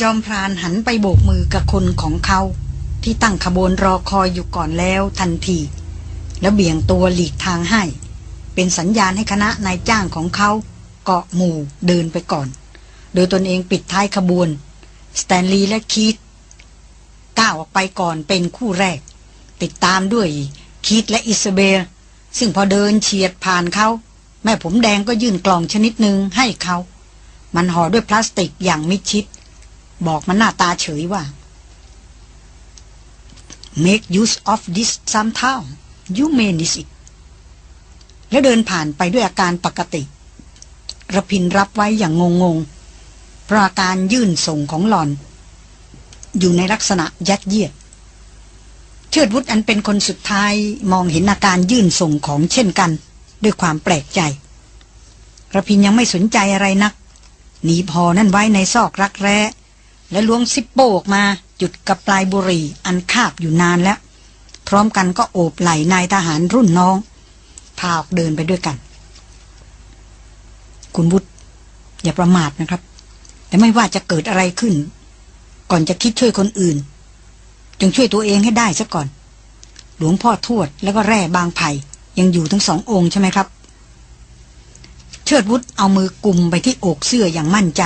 จอมพรานหันไปโบกมือกับคนของเขา ที่ตั้งขบวนรอคอยอยู่ก่อนแล้วทันที แล้วเบี่ยงตัวหลีกทางให้ เป็นสัญญาณให้คณะนายจ้างของเขาเกาะหมู่เดินไปก่อน โดยตนเองปิดท้ายขบวน สแตนลีย์และคีตก้าวออกไปก่อนเป็นคู่แรก ติดตามด้วยคีตและอิสเบลซึ่งพอเดินเฉียดผ่านเขา แม่ผมแดงก็ยื่นกล่องชนิดหนึ่งให้เขา มันห่อด้วยพลาสติกอย่างมิดชิด บอกมันหน้าตาเฉยว่า make use of this sometime you may need it แล้วเดินผ่านไปด้วยอาการปกติระพินรับไว้อย่างงงๆเพราะอาการยื่นส่งของหลอน อยู่ในลักษณะยัดเยียดเชิดวุฒอันเป็นคนสุดท้ายมองเห็นอาการยื่นส่งของเช่นกัน ด้วยความแปลกใจระพินยังไม่สนใจอะไรนักหนีพอนั่นไว้ในซอกรักแร้ และล้วงซิปโป้ออกมาจุดกับปลายบุหรี่อันคาบอยู่นานแล้ว พร้อมกันก็โอบไหล่นายทหารรุ่นน้อง พาออกเดินไปด้วยกัน คุณบุตรอย่าประมาทนะครับ แต่ไม่ว่าจะเกิดอะไรขึ้น ก่อนจะคิดช่วยคนอื่น จงช่วยตัวเองให้ได้ซะก่อน หลวงพ่อทวดแล้วก็แร่บางไผ่ยังอยู่ทั้งสององค์ใช่ไหมครับ เชิดวุฒเอามือกุมไปที่อกเสื้ออย่างมั่นใจ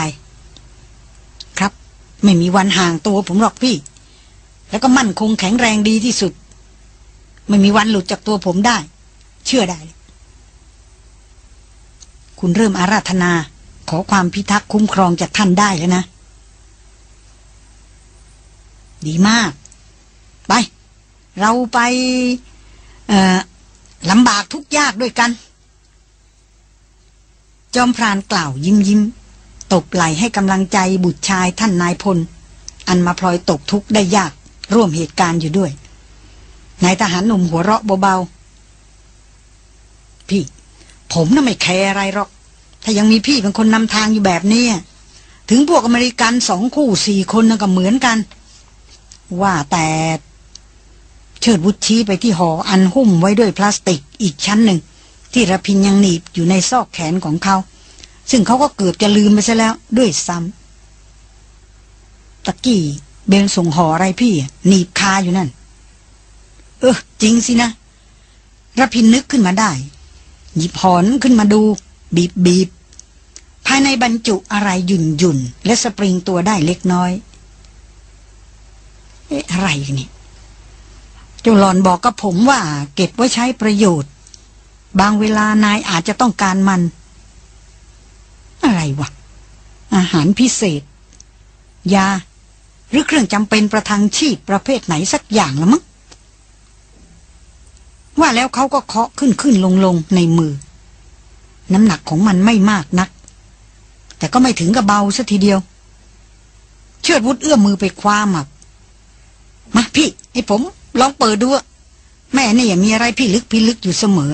ไม่มีวันห่างตัวผมหรอกพี่ แล้วก็มั่นคงแข็งแรงดีที่สุด ไม่มีวันหลุดจากตัวผมได้ เชื่อได้ คุณเริ่มอาราธนา ขอความพิทักษ์คุ้มครองจากท่านได้แล้วนะ ดีมาก ไป เราไปลำบากทุกยากด้วยกัน จอมพรานกล่าวยิ้มยิ้ม ตบไหลให้กำลังใจบุตรชายท่านนายพล อันมาพลอยตกทุกข์ได้ยากร่วมเหตุการณ์อยู่ด้วยนายทหารหนุ่มหัวเราะเบาๆ พี่ ผมน่ะไม่แคร์อะไรหรอก ถ้ายังมีพี่เป็นคนนำทางอยู่แบบนี้ ถึงพวกอเมริกันสองคู่สี่คนน่ะก็เหมือนกัน ว่าแต่เชิดบุตรชี้ไปที่หออันหุ้มไว้ด้วยพลาสติกอีกชั้นหนึ่ง ที่ระพินยังหนีบอยู่ในซอกแขนของเขา ซึ่งเขาก็เกือบจะลืมไปซะแล้วด้วยซ้ำตะกี้เบลส่งห่ออะไรพี่หนีบคาอยู่นั่น เออจริงสินะรพินนึกขึ้นมาได้ หยิบหอนขึ้นมาดู บีบบีบภายในบรรจุอะไรหยุ่นหยุ่นและสปริงตัวได้เล็กน้อย เอ๊ะอะไรนี่เจ้าหลอนบอกกับผมว่า เก็บไว้ใช้ประโยชน์ บางเวลานายอาจจะต้องการมัน อะไรวะ อาหารพิเศษ ยา หรือเครื่องจำเป็นประทังชีพประเภทไหนสักอย่างละมั้งว่าแล้วเขาก็เคาะขึ้นขึ้นลงลงในมือ น้ำหนักของมันไม่มากนัก แต่ก็ไม่ถึงกับเบาซะทีเดียว เชิดวุฒเอื้อมมือไปคว้ามามาพี่ให้ผม ลองเปิดดูแม่เนี่ยมีอะไรพี่ลึกพี่ลึกอยู่เสมอ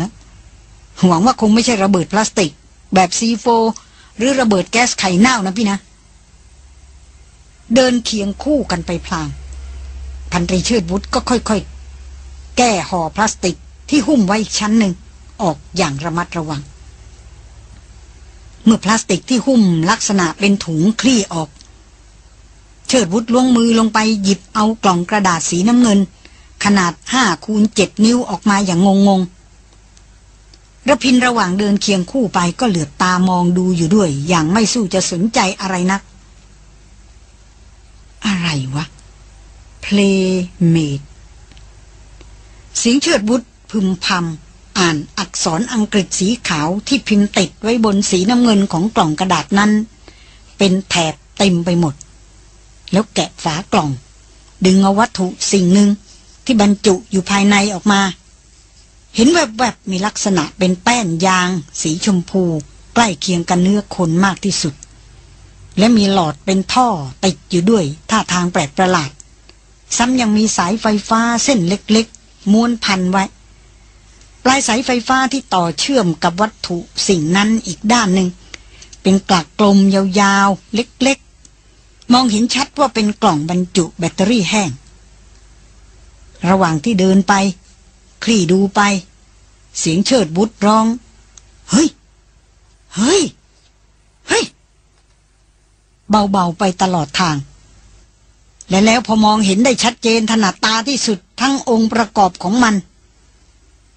หวังว่าคงไม่ใช่ระเบิดพลาสติก แบบซีโฟ หรือระเบิดแก๊สไข่เน่านะพี่นะ เดินเคียงคู่กันไปพลาง พันตรีเชิดวุฒก็ค่อยๆ แก้ห่อพลาสติกที่หุ้มไว้อีกชั้นหนึ่งออกอย่างระมัดระวัง เมื่อพลาสติกที่หุ้มลักษณะเป็นถุงคลี่ออก เชิดวุฒล้วงมือลงไปหยิบเอากล่องกระดาษสีน้ำเงิน ขนาดห้าคูณเจ็ดนิ้วออกมาอย่างงงๆ ระพินระหว่างเดินเคียงคู่ไปก็เหลือบตามองดูอยู่ด้วย อย่างไม่สู้จะสนใจอะไรนัก อะไรวะ Playmate เสียงเชิดบุตรพึมพำอ่านอักษรอังกฤษสีขาวที่พิมพ์ติดไว้บนสีน้ำเงินของกล่องกระดาษนั้น เป็นแถบเต็มไปหมด แล้วแกะฝากล่อง ดึงเอาวัตถุสิ่งหนึ่งที่บรรจุอยู่ภายในออกมา เห็นแวบๆมีลักษณะเป็นแป้นยาง สีชมพู ใกล้เคียงกันเนื้อคนมากที่สุด และมีหลอดเป็นท่อติดอยู่ด้วยท่าทางแปลกประหลาด ซ้ำยังมีสายไฟฟ้าเส้นเล็กๆ ม้วนพันไว้ ปลายสายไฟฟ้าที่ต่อเชื่อมกับวัตถุสิ่งนั้นอีกด้านหนึ่ง เป็นกลักกลมยาวๆ เล็กๆ มองเห็นชัดว่าเป็นกล่องบรรจุแบตเตอรี่แห้ง ระหว่างที่เดินไป คลี่ดูไป เสียงเชิดบุตรร้อง เฮ้ย เฮ้ย เฮ้ย เบาๆไปตลอดทาง และแล้วพอมองเห็นได้ชัดเจนถนัดตาที่สุดทั้งองค์ประกอบของมัน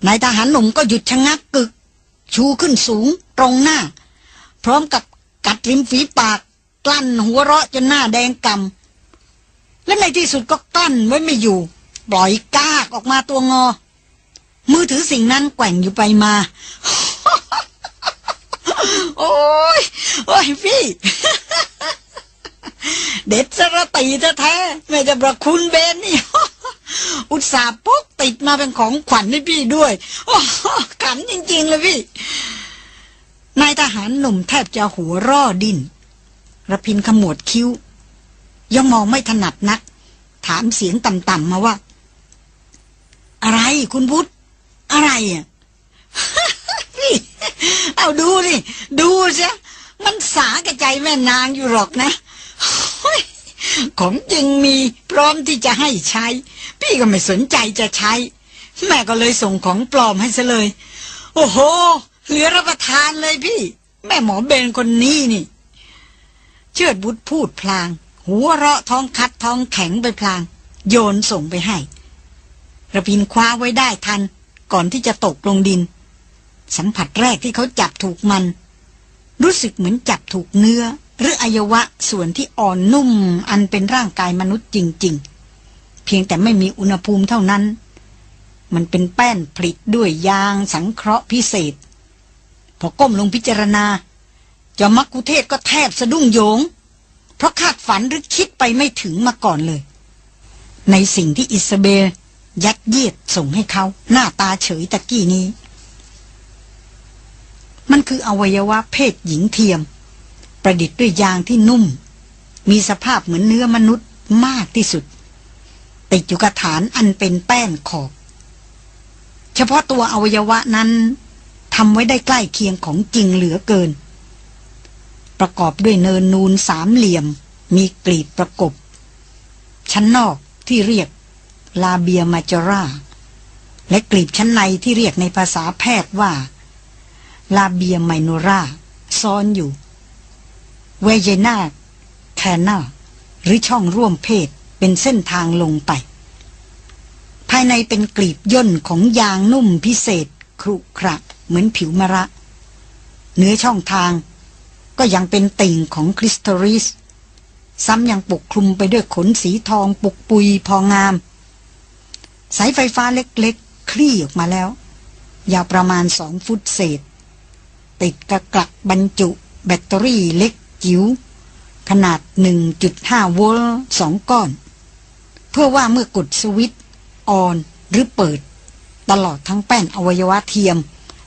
นายทหารหนุ่มก็หยุดชะงักกึก ชูขึ้นสูงตรงหน้า พร้อมกับกัดริมฝีปาก กลั้นหัวเราะจนหน้าแดงกำและในที่สุดก็กลั้นไว้ไม่อยู่ ปล่อยกากออกมาตัวงอ มือถือสิ่งนั้นแกว่งอยู่ไปมา โอ้ย โอ้ยพี่ เด็ดสระตีแท้ๆไม่จะประคุณเบนนี่ อุตส่าห์พกติดมาเป็นของขวัญให้พี่ด้วย โอ้ขำจริง ๆ เลยพี่ นายทหารหนุ่มแทบจะหัวร่อดินระพินขมวดคิ้ว ยังมองไม่ถนัดนัก ถามเสียงต่ำๆมาว่า อะไรคุณพุทธ อะไรอะพี่เอาดูสิดูซะมันสาแก่ใจแม่นางอยู่หรอกนะของจริงมีพร้อมที่จะให้ใช้ พี่ก็ไม่สนใจจะใช้ แม่ก็เลยส่งของปลอมให้ซะเลย โอ้โห เหลือรับประทานเลยพี่ แม่หมอเบนคนนี้นี่ เชิดบุตรพูดพลาง หัวเราะท้องคัดท้องแข็งไปพลาง โยนส่งไปให้ระพินคว้าไว้ได้ทัน ก่อนที่จะตกลงดิน สัมผัสแรกที่เขาจับถูกมัน รู้สึกเหมือนจับถูกเนื้อ หรืออวัยวะส่วนที่อ่อนนุ่มอันเป็นร่างกายมนุษย์จริง ๆ เพียงแต่ไม่มีอุณหภูมิเท่านั้น มันเป็นแป้นผลิตด้วยยางสังเคราะห์พิเศษ พอก้มลงพิจารณาจอมักคุเทศก็แทบสะดุ้งโยง เพราะคาดฝันหรือคิดไปไม่ถึงมาก่อนเลย ในสิ่งที่อิสเบล ยัดเยียดส่งให้เขา หน้าตาเฉยตะกี้นี้ มันคืออวัยวะเพศหญิงเทียม ประดิษฐ์ด้วยยางที่นุ่ม มีสภาพเหมือนเนื้อมนุษย์มากที่สุด ติดอยู่กับฐานอันเป็นแป้นขอบ เฉพาะตัวอวัยวะนั้นทำไว้ได้ใกล้เคียงของจริงเหลือเกิน ประกอบด้วยเนินนูนสามเหลี่ยม มีกลีบประกบ ชั้นนอกที่เรียก ลาเบียมาจราและกลีบชั้นในที่เรียกในภาษาแพทย์ว่า ลาเบียไมโนรา ซ้อนอยู่ เวเยนาแคนาหรือช่องร่วมเพศเป็นเส้นทางลงไป ภายในเป็นกลีบย่นของยางนุ่มพิเศษ ครุขระเหมือนผิวมะระ เนื้อช่องทางก็ยังเป็นติ่งของคริสตอริส ซ้ำยังปกคลุมไปด้วยขนสีทองปุกปุยพองาม สายไฟฟ้าเล็กๆ คลี่ออกมาแล้ว ยาวประมาณสองฟุตเศษ ติดกระกลักบรรจุ แบตเตอรี่เล็กจิ๋วขนาด 1.5 โวลต์สองก้อน เพื่อว่าเมื่อกดสวิตช์ออนหรือเปิด ตลอดทั้งแป้นอวัยวะเทียม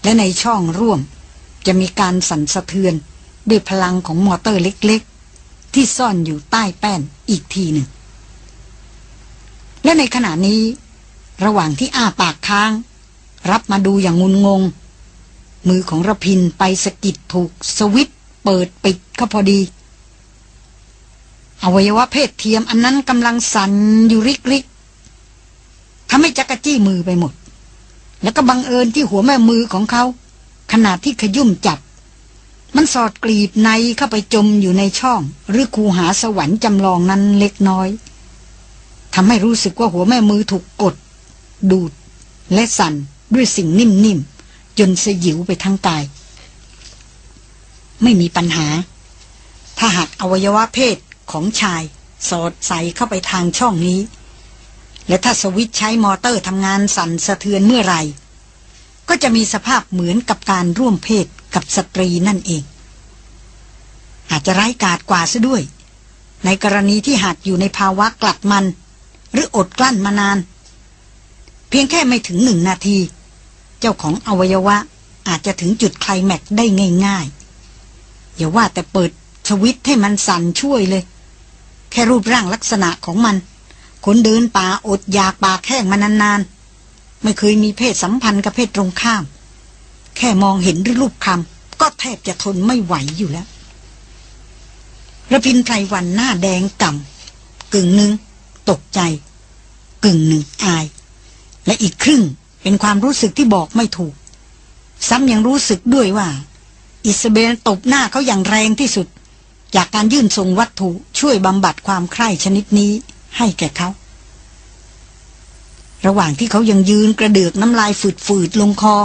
และในช่องร่วม จะมีการสั่นสะเทือน ด้วยพลังของมอเตอร์เล็กๆ ที่ซ่อนอยู่ใต้แป้นอีกทีหนึ่ง และในขณะนี้ ระหว่างที่อ้าปากค้าง รับมาดูอย่างงุนงง มือของระพินไปสกิดถูกสวิตเปิดปิดก็พอดี อวัยวะเพศเทียมอันนั้นกำลังสั่นอยู่ริกริกทำให้จักรจี้มือไปหมด แล้วก็บังเอิญที่หัวแม่มือของเขา ขนาดที่ขยุ่มจับ มันสอดกลีบในเข้าไปจมอยู่ในช่อง หรือคูหาสวรรค์จำลองนั้นเล็กน้อยทำให้รู้สึกว่าหัวแม่มือถูกกด ดูด และสั่นด้วยสิ่งนิ่มๆจนสยิวไปทั้งกาย ไม่มีปัญหา ถ้าหากอวัยวะเพศของชาย สอดใส่เข้าไปทางช่องนี้ และถ้าสวิตช์ใช้มอเตอร์ทำงานสั่นสะเทือนเมื่อไหร่ ก็จะมีสภาพเหมือนกับการร่วมเพศกับสตรีนั่นเอง อาจจะร้ายกาจกว่าซะด้วย ในกรณีที่หากอยู่ในภาวะกลัดมัน หรืออดกลั้นมานาน พียงแค่ไม่ถึงหนึ่งนาที เจ้าของอวัยวะอาจจะถึงจุดไคลแม็กซ์ได้ง่ายๆอย่าว่าแต่เปิดสวิตให้มันสั่นช่วยเลย แค่รูปร่างลักษณะของมัน คนเดินป่าอดอยากปากแข้งมานานๆ ไม่เคยมีเพศสัมพันธ์กับเพศตรงข้าม แค่มองเห็นหรือรูปคำก็แทบจะทนไม่ไหวอยู่แล้วระพินไพรวันหน้าแดงก่ำกึ่งหนึ่งตกใจ กึ่งหนึ่งอาย และอีกครึ่งเป็นความรู้สึกที่บอกไม่ถูก ซ้ำยังรู้สึกด้วยว่า อิสเบลตบหน้าเขาอย่างแรงที่สุด จากการยื่นส่งวัตถุช่วยบำบัดความใคร่ชนิดนี้ให้แก่เขา ระหว่างที่เขายังยืนกระเดือกน้ำลายฝืดๆลงคอ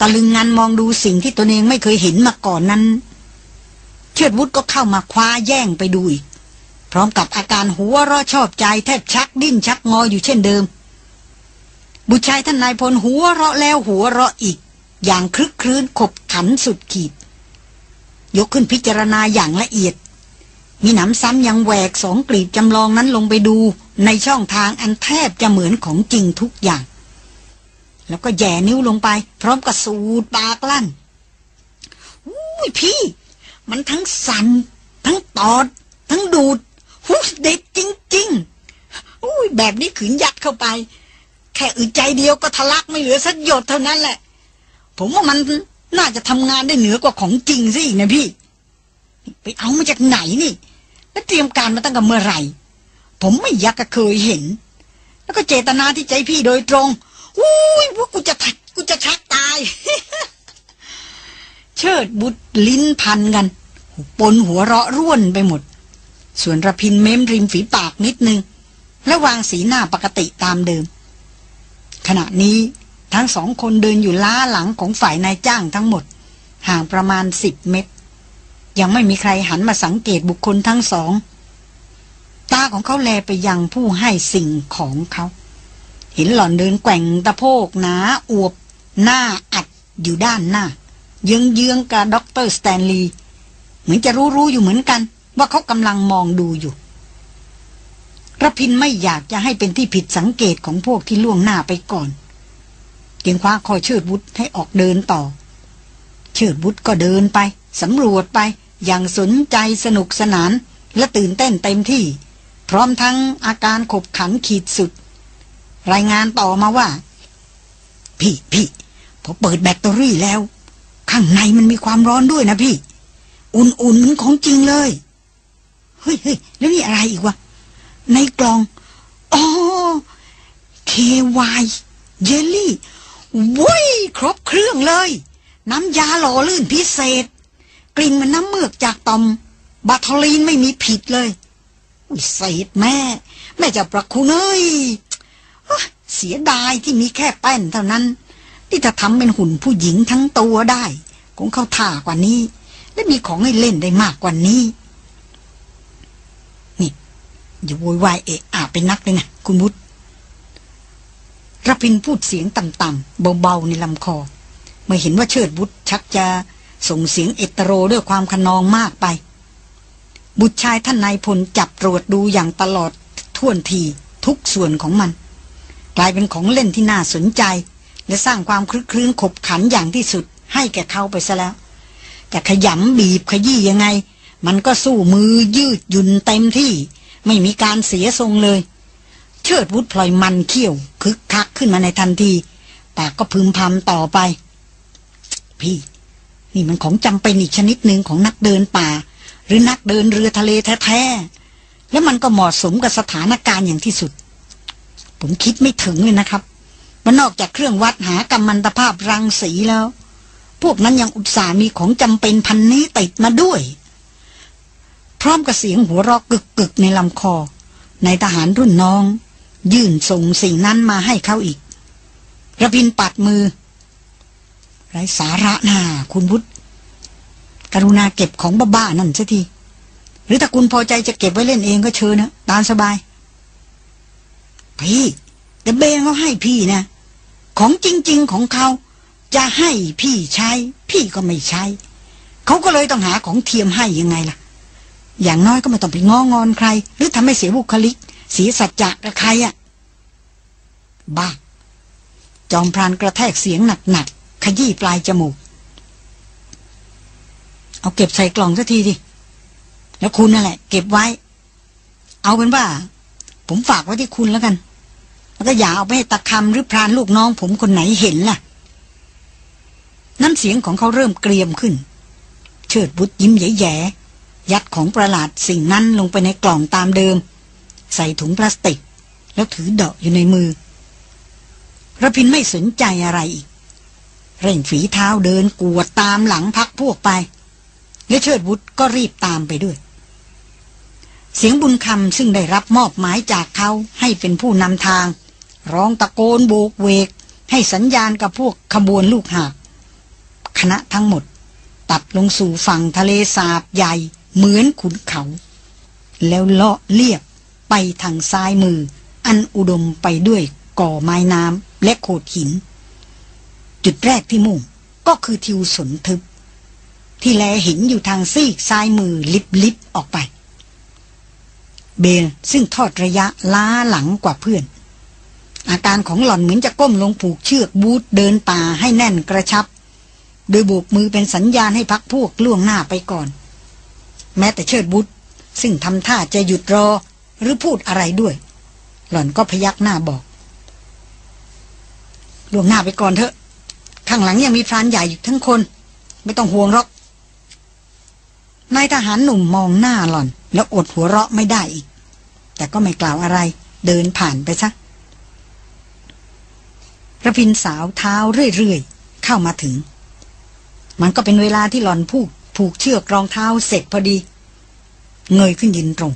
ตะลึงงันมองดูสิ่งที่ตนเองไม่เคยเห็นมาก่อนนั้น เชิดวุฒก็เข้ามาคว้าแย่งไปดูอีก พร้อมกับอาการหัวราะชอบใจแทบชักดิ้นชักงออยู่เช่นเดิม บุตรชายท่านนายพลหัวเราะแล้วหัวเราะอีก อย่างคลึกครื้นขบขันสุดขีด ยกขึ้นพิจารณาอย่างละเอียด มีหนำซ้ำยังแหวกสองกลีบจำลองนั้นลงไปดูในช่องทางอันแทบจะเหมือนของจริงทุกอย่าง แล้วก็แย่นิ้วลงไป พร้อมกับสูดปากลั่นอุ้ยพี่ มันทั้งสัน ทั้งตอด ทั้งดูดหูเด็ดจริง ๆ อุ้ยแบบนี้ขืนยัดเข้าไป แค่อึดใจเดียวก็ทะลักไม่เหลือสักหยดเท่านั้นแหละ ผมว่ามันน่าจะทำงานได้เหนือกว่าของจริงซะอีกนะพี่ ไปเอามาจากไหนนี่ แล้วเตรียมการมาตั้งแต่เมื่อไหร่ ผมไม่อยากจะเคยเห็น แล้วก็เจตนาที่ใจพี่โดยตรงอุ้ยว่ากูจะทักกูจะชักตาย เชิดบุตรลิ้นพันกันปนหัวเราะร่วนไปหมด ส่วนระพินเม้มริมฝีปากนิดนึง และวางสีหน้าปกติตามเดิม ขณะนี้ทั้งสองคนเดินอยู่ล้าหลังของฝ่ายนายจ้างทั้งหมด ห่างประมาณสิบเมตร ยังไม่มีใครหันมาสังเกตบุคคลทั้งสอง ตาของเขาแลไปยังผู้ให้สิ่งของเขาเห็นหล่อนเดินแกว่งตะโพกหนาอวบ หน้าอัดอยู่ด้านหน้า เยื้องเยื้องกับด็อกเตอร์สแตนลีย์เหมือนจะรู้รู้อยู่เหมือนกัน ว่าเขากำลังมองดูอยู่ รพินทร์ไม่อยากจะให้เป็นที่ผิดสังเกตของพวกที่ล่วงหน้าไปก่อนเกียงคว้าคอยเชิดบุตรให้ออกเดินต่อ เชิดวุธก็เดินไปสำรวจไปอย่างสนใจสนุกสนานและตื่นเต้นเต็มที่ พร้อมทั้งอาการขบขันขีดสุด รายงานต่อมาว่า พี่พี่พอเปิดแบตเตอรี่แล้ว ข้างในมันมีความร้อนด้วยนะพี่ อุ่นๆของจริงเลย เฮ้ยเฮ้ยแล้วนี่อะไรอีกวะ ล่องอ๋อ KY เยลลี่วุ้ยครบเครื่องเลย น้ำยาหล่อลื่นพิเศษ กลิ่นมันน้ำเมือกจากตอม บาทอลีนไม่มีผิดเลยวิเศษแม่ แม่จะประคุณเอ้ยเสียดายที่มีแค่แป้นเท่านั้น ที่จะทำเป็นหุ่นผู้หญิงทั้งตัวได้ คงเข้าท่ากว่านี้ และมีของให้เล่นได้มากกว่านี้ อย่าโวยวายเอะอะเป็นนักเลยนะคุณวุฒิรพินพูดเสียงต่ำๆเบาๆในลำคอ เมื่อเห็นว่าเชิดบุตรชักจะส่งเสียงเอตโรด้วยความขนองมากไป บุตรชายท่านนายพลจับตรวจดูอย่างตลอดท่วนทีทุกส่วนของมัน กลายเป็นของเล่นที่น่าสนใจ และสร้างความคลึกคลื้นขบขันอย่างที่สุดให้แก่เขาไปซะแล้ว จะขยำบีบขยี้ยังไง มันก็สู้มือยืดหยุ่นเต็มที่ ไม่มีการเสียทรงเลย เชิดวุฒพลอยมันเขี้ยวคึกคักขึ้นมาในทันที แต่ก็พึมพำต่อไป พี่ นี่มันของจำเป็นอีกชนิดหนึ่งของนักเดินป่า หรือนักเดินเรือทะเลแท้ๆแล้วมันก็เหมาะสมกับสถานการณ์อย่างที่สุด ผมคิดไม่ถึงเลยนะครับว่านอกจากเครื่องวัดหากำมันตภาพรังสีแล้ว พวกนั้นยังอุตส่ามีของจำเป็นพันนี้ติดมาด้วย พร้อมกับเสียงหัวเราะกึกๆในลำคอ ในทหารรุ่นน้อง ยื่นส่งสิ่งนั้นมาให้เขาอีกระพินปัดมือ ไรสาระนาคุณพุทธกรุณาเก็บของบ้าๆนั่นสัที หรือถ้าคุณพอใจจะเก็บไว้เล่นเองก็เชิญนะ ตามสบาย พี่แต่เบงเขาให้พี่นะ ของจริง ๆของเขาจะให้พี่ใช้ พี่ก็ไม่ใช้ เขาก็เลยต้องหาของเทียมให้ยังไงล่ะ อย่างน้อยก็ไม่ต้องไปงองอนใคร หรือทำให้เสียบุคลิก เสียสัจจะกับใครอะบ้า จอมพรานกระแทกเสียงหนักๆขยี้ปลายจมูก เอาเก็บใส่กล่องสักทีดิแล้วคุณนั่นแหละ เก็บไว้ เอาเป็นว่า ผมฝากไว้ที่คุณแล้วกัน แล้วก็อย่าเอาไปให้ตะคำหรือพรานลูกน้อง ผมคนไหนเห็นล่ะ น้ำเสียงของเขาเริ่มเกรียมขึ้น เชิดบุตรยิ้มแย่ๆ ยัดของประหลาดสิ่งนั้นลงไปในกล่องตามเดิม ใส่ถุงพลาสติก แล้วถือเดาะอยู่ในมือระพินไม่สนใจอะไรอีก เร่งฝีเท้าเดินกวดตามหลังพักพวกไป และเชิดวุฒก็รีบตามไปด้วย เสียงบุญคำซึ่งได้รับมอบหมายจากเขาให้เป็นผู้นำทาง ร้องตะโกนโบกเวก ให้สัญญาณกับพวกขบวนลูกหาบคณะทั้งหมด ตัดลงสู่ฝั่งทะเลสาบใหญ่ เหมือนขุนเขา แล้วเลาะเลียบไปทางซ้ายมือ อันอุดมไปด้วยก่อไม้น้ำและโขดหิน จุดแรกที่มุ่งก็คือทิวสนทึบ ที่แลเห็นอยู่ทางซีกซ้ายมือลิบลิบออกไป เบลซึ่งทอดระยะล้าหลังกว่าเพื่อน อาการของหล่อนเหมือนจะก้มลงผูกเชือกบูทเดินป่าให้แน่นกระชับ โดยโบกมือเป็นสัญญาณให้พักพวกล่วงหน้าไปก่อน แม้แต่เชิดบุตร ซึ่งทำท่าจะหยุดรอหรือพูดอะไรด้วย หล่อนก็พยักหน้าบอกล่วงหน้าไปก่อนเถอะ ข้างหลังยังมีพรานใหญ่อยู่ทั้งคน ไม่ต้องห่วงหรอกนายทหารหนุ่มมองหน้าหล่อน แล้วอดหัวเราะไม่ได้อีก แต่ก็ไม่กล่าวอะไร เดินผ่านไปซะระพินสาวเท้าเรื่อยๆ เข้ามาถึง มันก็เป็นเวลาที่หล่อนผูก ผูกเชือกรองเท้าเสร็จพอดี เงยขึ้นยืนตรง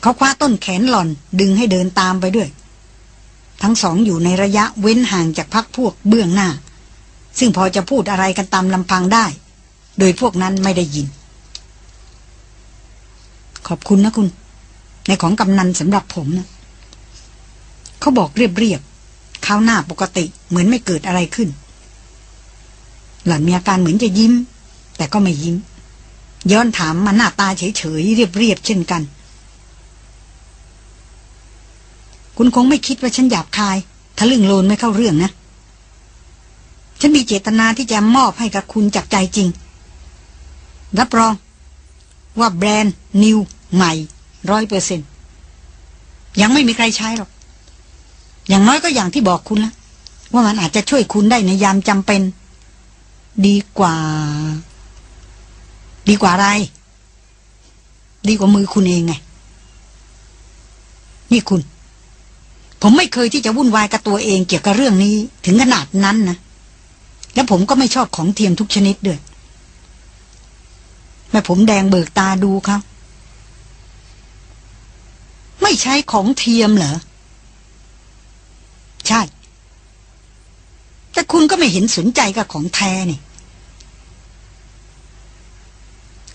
เขาคว้าต้นแขนหล่อนดึงให้เดินตามไปด้วย ทั้งสองอยู่ในระยะเว้นห่างจากพักพวกเบื้องหน้า ซึ่งพอจะพูดอะไรกันตามลำพังได้ โดยพวกนั้นไม่ได้ยิน ขอบคุณนะคุณ ในของกำนันสำหรับผมนะเขาบอกเรียบๆข้าวหน้าปกติเหมือนไม่เกิดอะไรขึ้น หล่อนมีอาการเหมือนจะยิ้ม แต่ก็ไม่ยิ้ม ย้อนถามมาหน้าตาเฉยๆ เรียบๆเช่นกัน คุณคงไม่คิดว่าฉันหยาบคายทะลึ่งโลนไม่เข้าเรื่องนะ ฉันมีเจตนาที่จะมอบให้กับคุณจากใจจริง รับรอง ว่าแบรนด์ นิว ใหม่ร้อยเปอร์เซ็นยังไม่มีใครใช้หรอก อย่างน้อยก็อย่างที่บอกคุณละว่ามันอาจจะช่วยคุณได้ในยามจำเป็น ดีกว่า ดีกว่าอะไร ดีกว่ามือคุณเองไง นี่คุณ ผมไม่เคยที่จะวุ่นวายกับตัวเองเกี่ยวกับเรื่องนี้ ถึงขนาดนั้นนะ และผมก็ไม่ชอบของเทียมทุกชนิดด้วย แม่ผมแดงเบิกตาดูครับไม่ใช้ของเทียมเหรอ ใช่ แต่คุณก็ไม่เห็นสนใจกับของแท้นี่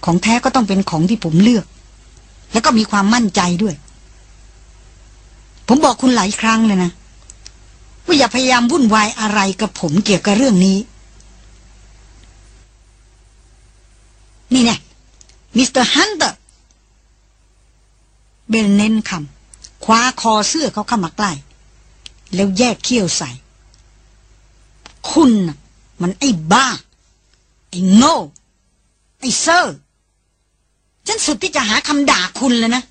ของแท้ก็ต้องเป็นของที่ผมเลือก แล้วก็มีความมั่นใจด้วย ผมบอกคุณหลายครั้งเลยนะ ว่าอย่าพยายามวุ่นวายอะไรกับผมเกี่ยวกับเรื่องนี้ นี่แน่ะ Mister Hunter เบลเน้นคำคว้าคอเสื้อเขาเข้ามาใกล้ แล้วแยกเขี้ยวใส่ คุณมันไอ้บ้า ไอ้โง่ ไอ้เซอร์ ฉันสุดที่จะหาคำด่าคุณเลยนะ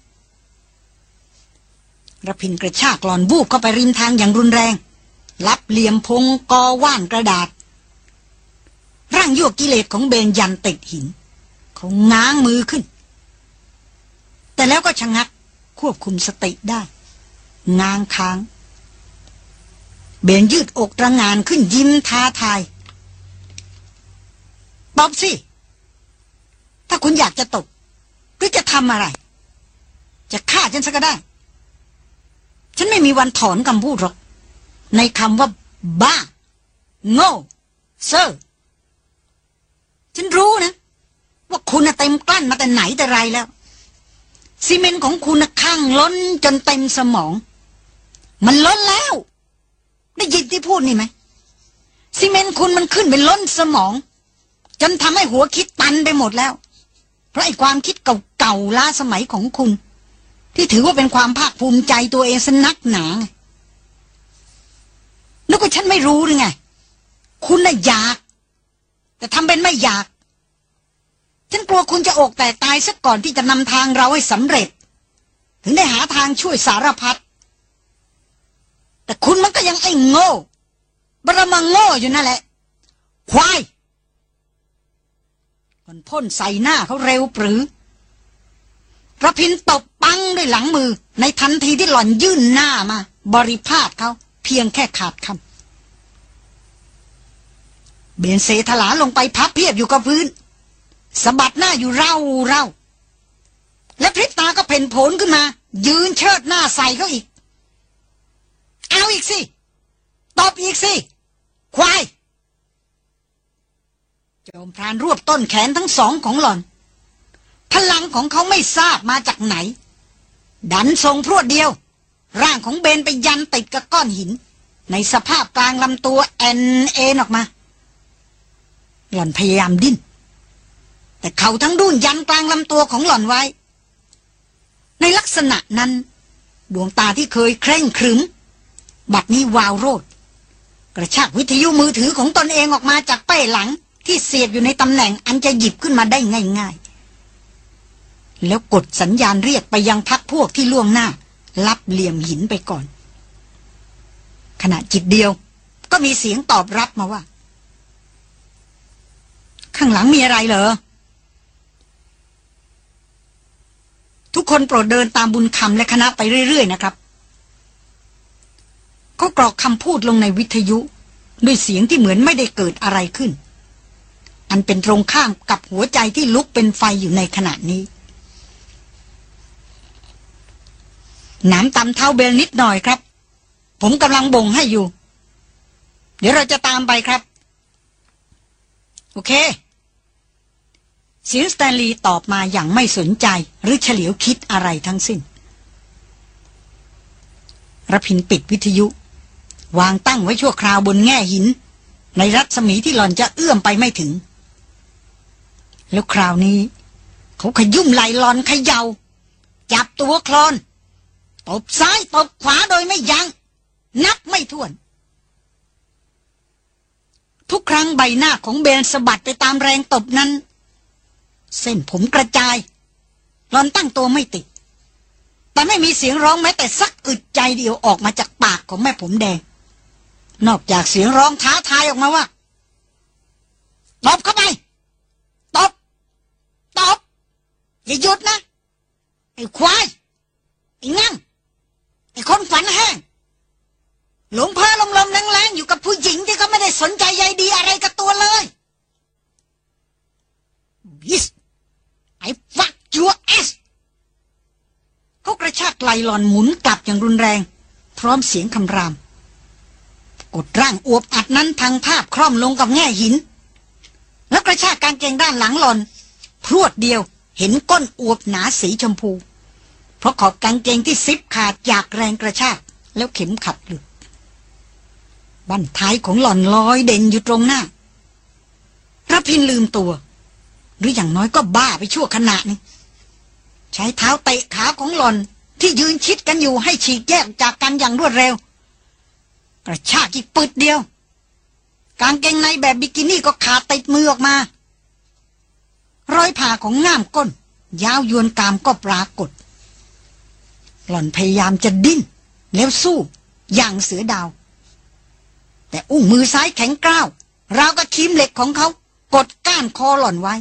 ระพินกระชากหลอนบูบเข้าไปริมทางอย่างรุนแรง รับเหลี่ยมพงกอว่านกระดาษ ร่างยั่วกิเลสของเบนยันติดหิน เขาง้างมือขึ้น แต่แล้วก็ชะงักควบคุมสติได้ ง้างค้าง เบนยืดอกระงานขึ้นยิ้มท้าทายตอบสิ ถ้าคุณอยากจะตก หรือจะทำอะไร จะฆ่าฉันซะก็ได้ ฉันไม่มีวันถอนคำพูดหรอก ในคำว่า บ้า โง่ เซอร์ ฉันรู้นะ ว่าคุณเต็มกลั้นมาแต่ไหนแต่ไรแล้ว ซีเมนต์ของคุณข้างล้นจนเต็มสมอง มันล้นแล้ว ได้ยินที่พูดนี่ไหมซีเมนต์คุณมันขึ้นเป็นล้นสมอง จนทำให้หัวคิดตันไปหมดแล้ว เพราะไอ้ความคิดเก่าล้าสมัยของคุณ ที่ถือว่าเป็นความภาคภูมิใจตัวเองสนักหนานึกว่าฉันไม่รู้หรือไง คุณน่ะอยาก แต่ทำเป็นไม่อยาก ฉันกลัวคุณจะอกแตกตายสักก่อนที่จะนำทางเราให้สำเร็จ ถึงได้หาทางช่วยสารพัดแต่คุณมันก็ยังไอ้โง่บรมังโง่อยู่นั่นแหละ ควายมันพ่นใส่หน้าเขาเร็วปรือ ระพินตบปังด้วยหลังมือ ในทันทีที่หล่อนยื่นหน้ามา บริพาทเขาเพียงแค่ขาดคำเบนเซถลาลงไปพับเพียบอยู่กับพื้นสะบัดหน้าอยู่เร่าเร่าและพริบตาก็เพ่นโผลขึ้นมา ยืนเชิดหน้าใส่เขาอีก เอาอีกสิตอบอีกสิควายโจมพรานรวบต้นแขนทั้งสองของหล่อน พลังของเขาไม่ทราบมาจากไหน ดันทรงพรวดเดียว ร่างของเบนไปยันติดกับก้อนหิน ในสภาพกลางลำตัวแอนเอ็นออกมา หล่อนพยายามดิ้น แต่เขาทั้งดุนยันกลางลำตัวของหล่อนไว้ ในลักษณะนั้น ดวงตาที่เคยเคร่งครึม บัดนี้วาวโรด กระชากวิทยุมือถือของตนเองออกมาจากเป้หลังที่เสียบอยู่ในตำแหน่งอันจะหยิบขึ้นมาได้ง่าย แล้วกดสัญญาณเรียกไปยังพักพวกที่ล่วงหน้ารับเหลี่ยมหินไปก่อน ขณะจิตเดียว ก็มีเสียงตอบรับมาว่า ข้างหลังมีอะไรเหรอ ทุกคนโปรดเดินตามบุญคำและคณะไปเรื่อย ๆ นะครับเขากรอกคำพูดลงในวิทยุ ด้วยเสียงที่เหมือนไม่ได้เกิดอะไรขึ้น อันเป็นตรงข้ามกับหัวใจที่ลุกเป็นไฟอยู่ในขณะนี้ หนามตำเท้าเบลนิดหน่อยครับ ผมกำลังบ่งให้อยู่ เดี๋ยวเราจะตามไปครับ โอเคเสียงสแตนลีตอบมาอย่างไม่สนใจ หรือเฉลียวคิดอะไรทั้งสิ้นรพินปิดวิทยุ วางตั้งไว้ชั่วคราวบนแง่หิน ในรัศมีที่หล่อนจะเอื้อมไปไม่ถึง แล้วคราวนี้ เขาขยุ่มไหลหลอนขยา่าจับตัวคลอน ตบซ้ายตบขวาโดยไม่ยัง้งนับไม่ถ้วน ทุกครั้งใบหน้าของเบนสะบัดไปตามแรงตบนั้น เส้นผมกระจายหลอนตั้งตัวไม่ติด แต่ไม่มีเสียงร้องแม้แต่สักอึดใจเดียวออกมาจากปากของแม่ผมแดง นอกจากเสียงร้องท้าทายออกมาว่าตบเข้าไปตบตบอย่าหยุดนะ ไอ้ควาย ไอ้งั่ง ไอ้คนฝันแห้งหลงเพลลมลมแรงๆอยู่กับผู้หญิงที่เขาไม่ได้สนใจใยดีอะไรกับตัวเลย Yes I fuck your ass เขากระชากไหลหลอนหมุนกลับอย่างรุนแรง พร้อมเสียงคำราม กดร่างอวบอัดนั้นทางภาพคล่อมลงกับแง่หิน แล้วกระชากกางเกงด้านหลังหลอน พรวดเดียวเห็นก้นอวบหนาสีชมพู เพราะขอบกางเกงที่ซิบขาดจากแรงกระชากแล้วเข็มขัดหลุดบั้นท้ายของหล่อนลอยเด่นอยู่ตรงหน้าพระพินลืมตัว หรืออย่างน้อยก็บ้าไปชั่วขณะนึงใช้เท้าเตะขาของหล่อนที่ยืนชิดกันอยู่ให้ฉีกแยกจากกันอย่างรวดเร็ว กระชากอีกปึดเดียว กางเกงในแบบบิกินี่ก็ขาดติดมือออกมา รอยผ่าของง่ามก้น ยาวยวนกามก็ปรากฏ หล่อนพยายามจะดิ้น แล้วสู้ อย่างเสือดาว แต่อุ้งมือซ้ายแข็งกร้าวราวกับคีมเหล็กของเขา กดก้านคอหล่อนไว้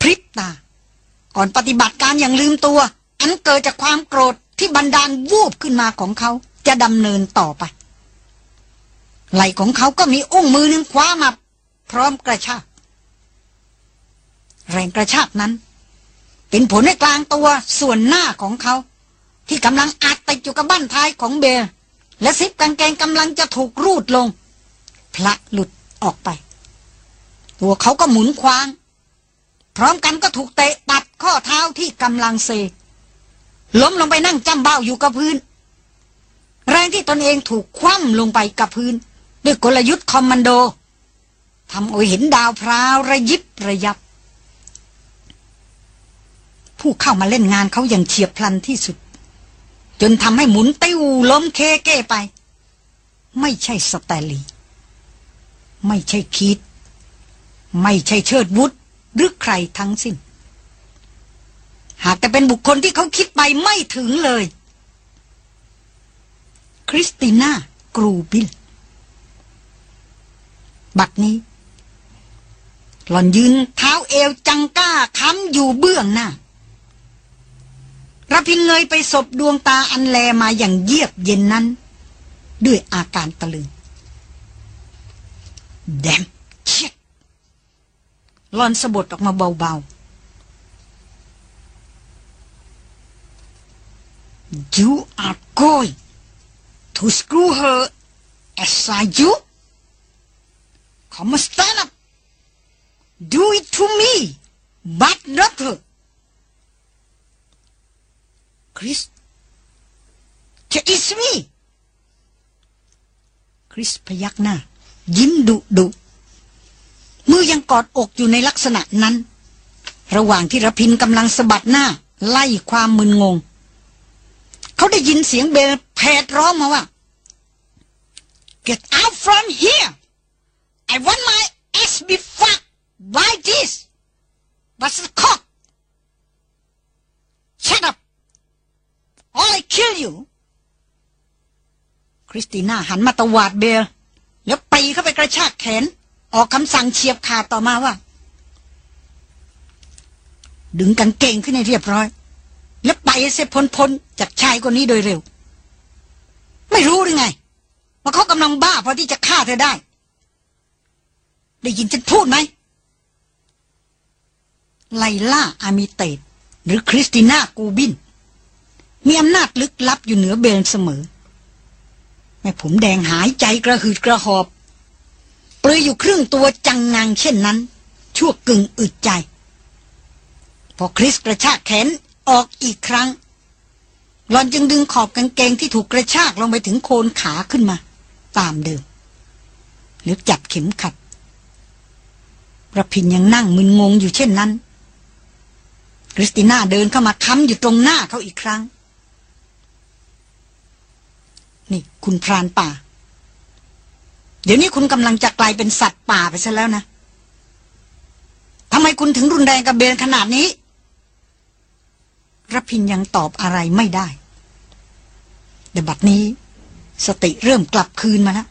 พริบตา ก่อนปฏิบัติการอย่างลืมตัว อันเกิดจากความโกรธที่บันดาลวูบขึ้นมาของเขาจะดำเนินต่อไป ไหลของเขาก็มีอุ้งมือหนึ่งคว้ามา พร้อมกระชากแรงกระชากนั้น เป็นผลในกลางตัวส่วนหน้าของเขา ที่กำลังอัดติดอยู่กับบ้านท้ายของเบลและซิปกางเกงกำลังจะถูกรูดลง พละหลุดออกไป ตัวเขาก็หมุนคว้าง พร้อมกันก็ถูกเตะตัดข้อเท้าที่กำลังเซ ล้มลงไปนั่งจำเบ้าอยู่กับพื้น แรงที่ตนเองถูกคว่ำลงไปกับพื้น ด้วยกลยุทธ์คอมมานโดทำเอาเห็นดาวพราวระยิบระยับ ผู้เข้ามาเล่นงานเขาอย่างเฉียบพลันที่สุด จนทำให้หมุนติ้วล้มเคเก้ไป ไม่ใช่สแตลีไม่ใช่คีดไม่ใช่เชิดวุฒหรือใครทั้งสิ้น หากแต่เป็นบุคคลที่เขาคิดไปไม่ถึงเลย คริสติน่ากรูบิล บัดนี้ หล่อนยืนเท้าเอวจังก้าค้ำอยู่เบื้องหน้า ระพินเงยไปศบดวงตาอันแลมาอย่างเยือกเย็นนั้น ด้วยอาการตะลึงแดมเชียดลอนสะบดออกมาเบาๆ You are going to screw her as I you Come stand up Do it to me but not her Chris, it's me. คริสพยักหน้า ยิ้มดุดุมือยังกอดอกอยู่ในลักษณะนั้น ระหว่างที่ระพินกำลังสะบัดหน้า ไล่ความมึนงง เขาได้ยินเสียงเบลแผดร้องมาว่า Get out from here I want my ass be fucked by this What's the cock Shut up or I kill you คริสติน่าหันมาตวาดเบล แล้วปีเข้าไปกระชากแขน ออกคำสั่งเฉียบขาดต่อมาว่า ดึงกางเกงขึ้นให้เรียบร้อย แล้วไปเสียพ้นพ้นจากชายคนนี้โดยเร็ว ไม่รู้หรือไง ว่าเขากำลังบ้าพอที่จะฆ่าเธอได้ ได้ยินฉันพูดไหมไลล่าอามิเตตหรือคริสติน่ากูบิน มีอำนาจลึกลับอยู่เหนือเบลเสมอ แม่ผมแดงหายใจกระหืดกระหอบ เปลือยอยู่ครึ่งตัวจังงังเช่นนั้น ชั่วกึ่งอึดใจ พอคริสกระชากแขนออกอีกครั้งหลอนจึงดึงขอบกางเกงที่ถูกกระชากลงไปถึงโคนขาขึ้นมา ตามเดิมแล้วจับเข็มขัดระพินยังนั่งมึนงงอยู่เช่นนั้นคริสติน่าเดินเข้ามาค้ำอยู่ตรงหน้าเขาอีกครั้ง นี่คุณพรานป่า เดี๋ยวนี้คุณกำลังจะกลายเป็นสัตว์ป่าไปซะแล้วนะทำไมคุณถึงรุนแรงกับเบนขนาดนี้รพินยังตอบอะไรไม่ได้ แต่บัดนี้ สติเริ่มกลับคืนมาแล้ว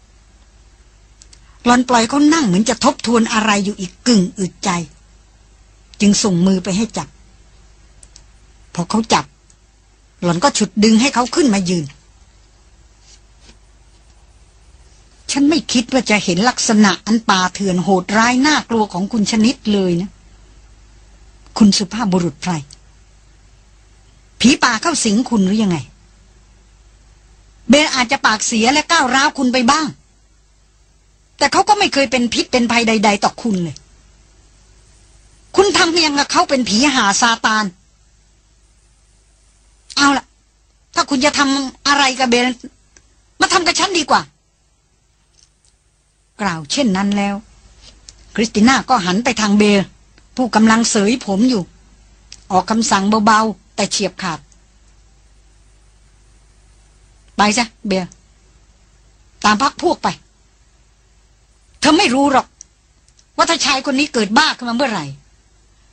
หลอนปล่อยเขานั่งเหมือนจะทบทวนอะไรอยู่อีกกึ่งอึดใจ จึงส่งมือไปให้จับ พอเขาจับ หลอนก็ฉุดดึงให้เขาขึ้นมายืน ฉันไม่คิดว่าจะเห็นลักษณะอันป่าเถื่อนโหดร้ายน่ากลัวของคุณชนิดเลยนะ คุณสุภาพบุรุษไพรผีป่าเข้าสิงคุณหรือยังไง เบลอาจจะปากเสียและก้าวร้าวคุณไปบ้าง แต่เขาก็ไม่เคยเป็นพิษเป็นภัยใด ๆ ต่อคุณเลย คุณทำเพียงกับเขาเป็นผีหาซาตาน เอาล่ะ ถ้าคุณจะทำอะไรกับเบลมาทำกับฉันดีกว่า กล่าวเช่นนั้นแล้ว คริสติน่าก็หันไปทางเบลผู้กำลังเสยผมอยู่ ออกคำสั่งเบาๆ แต่เฉียบขาด ไปซะเบลตามพักพวกไป เธอไม่รู้หรอก ว่าถ้าชายคนนี้เกิดบ้าขึ้นมาเมื่อไหร่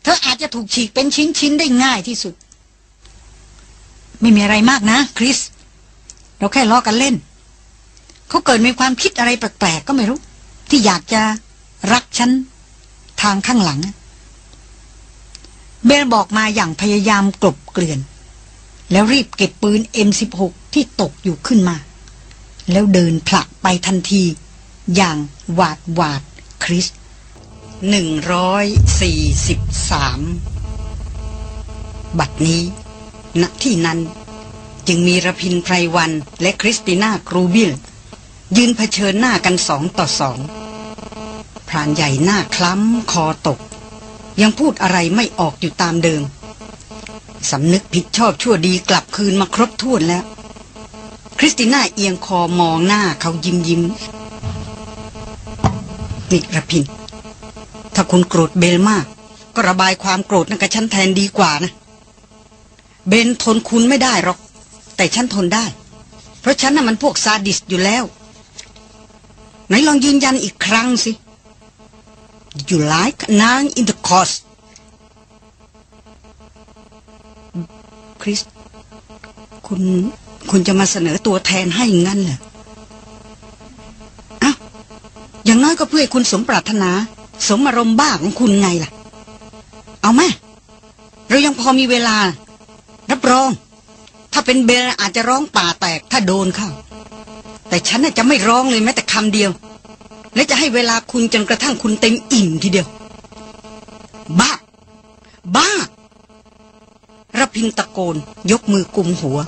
เธออาจจะถูกฉีกเป็นชิ้นๆได้ง่ายที่สุด ไม่มีอะไรมากนะคริส เราแค่ล้อกันเล่น เขาเกิดมีความคิดอะไรแปลกๆก็ไม่รู้ ที่อยากจะรักฉันทางข้างหลัง เบลบอกมาอย่างพยายามกลบเกลื่อน แล้วรีบเก็บปืน M16 ที่ตกอยู่ขึ้นมา แล้วเดินผลักไปทันที อย่างหวาดหวาดคริสหนึ่งร้อยสี่สิบสามบัดนี้ ณที่นั้นจึงมีระพินไพรวันและคริสติน่ากรูบิล ยืนเผชิญหน้ากันสองต่อสอง รานใหญ่หน้าคล้ำคอตก ยังพูดอะไรไม่ออกอยู่ตามเดิมสำนึกผิดชอบชั่วดีกลับคืนมาครบถ้วนแล้ว คริสติน่าเอียงคอมองหน้าเขายิ้มยิ้มนิกระพิน ถ้าคุณโกรธเบลมาก ก็ระบายความโกรธนั่นกับฉันแทนดีกว่านะ เบนทนคุณไม่ได้หรอก แต่ฉันทนได้ เพราะฉันน่ะมันพวกซาดิสอยู่แล้ว ไหนลองยืนยันอีกครั้งสิ you like nine in the cost คริส คุณ คุณจะมาเสนอตัวแทนให้งั้นเหรออ้าอย่างน้อยก็เพื่อคุณสมปรารถนา สมอารมณ์บ้าของคุณไงล่ะ เอาไหมเรายังพอมีเวลา รับรอง ถ้าเป็นเบลอาจจะร้องป่าแตกถ้าโดนเข้า แต่ฉันน่จะไม่ร้องเลยแม้แต่คำเดียว และจะให้เวลาคุณจนกระทั่งคุณเต็มอิ่มทีเดียว บ้า บ้ารพินตะโกน ยกมือกุมหัว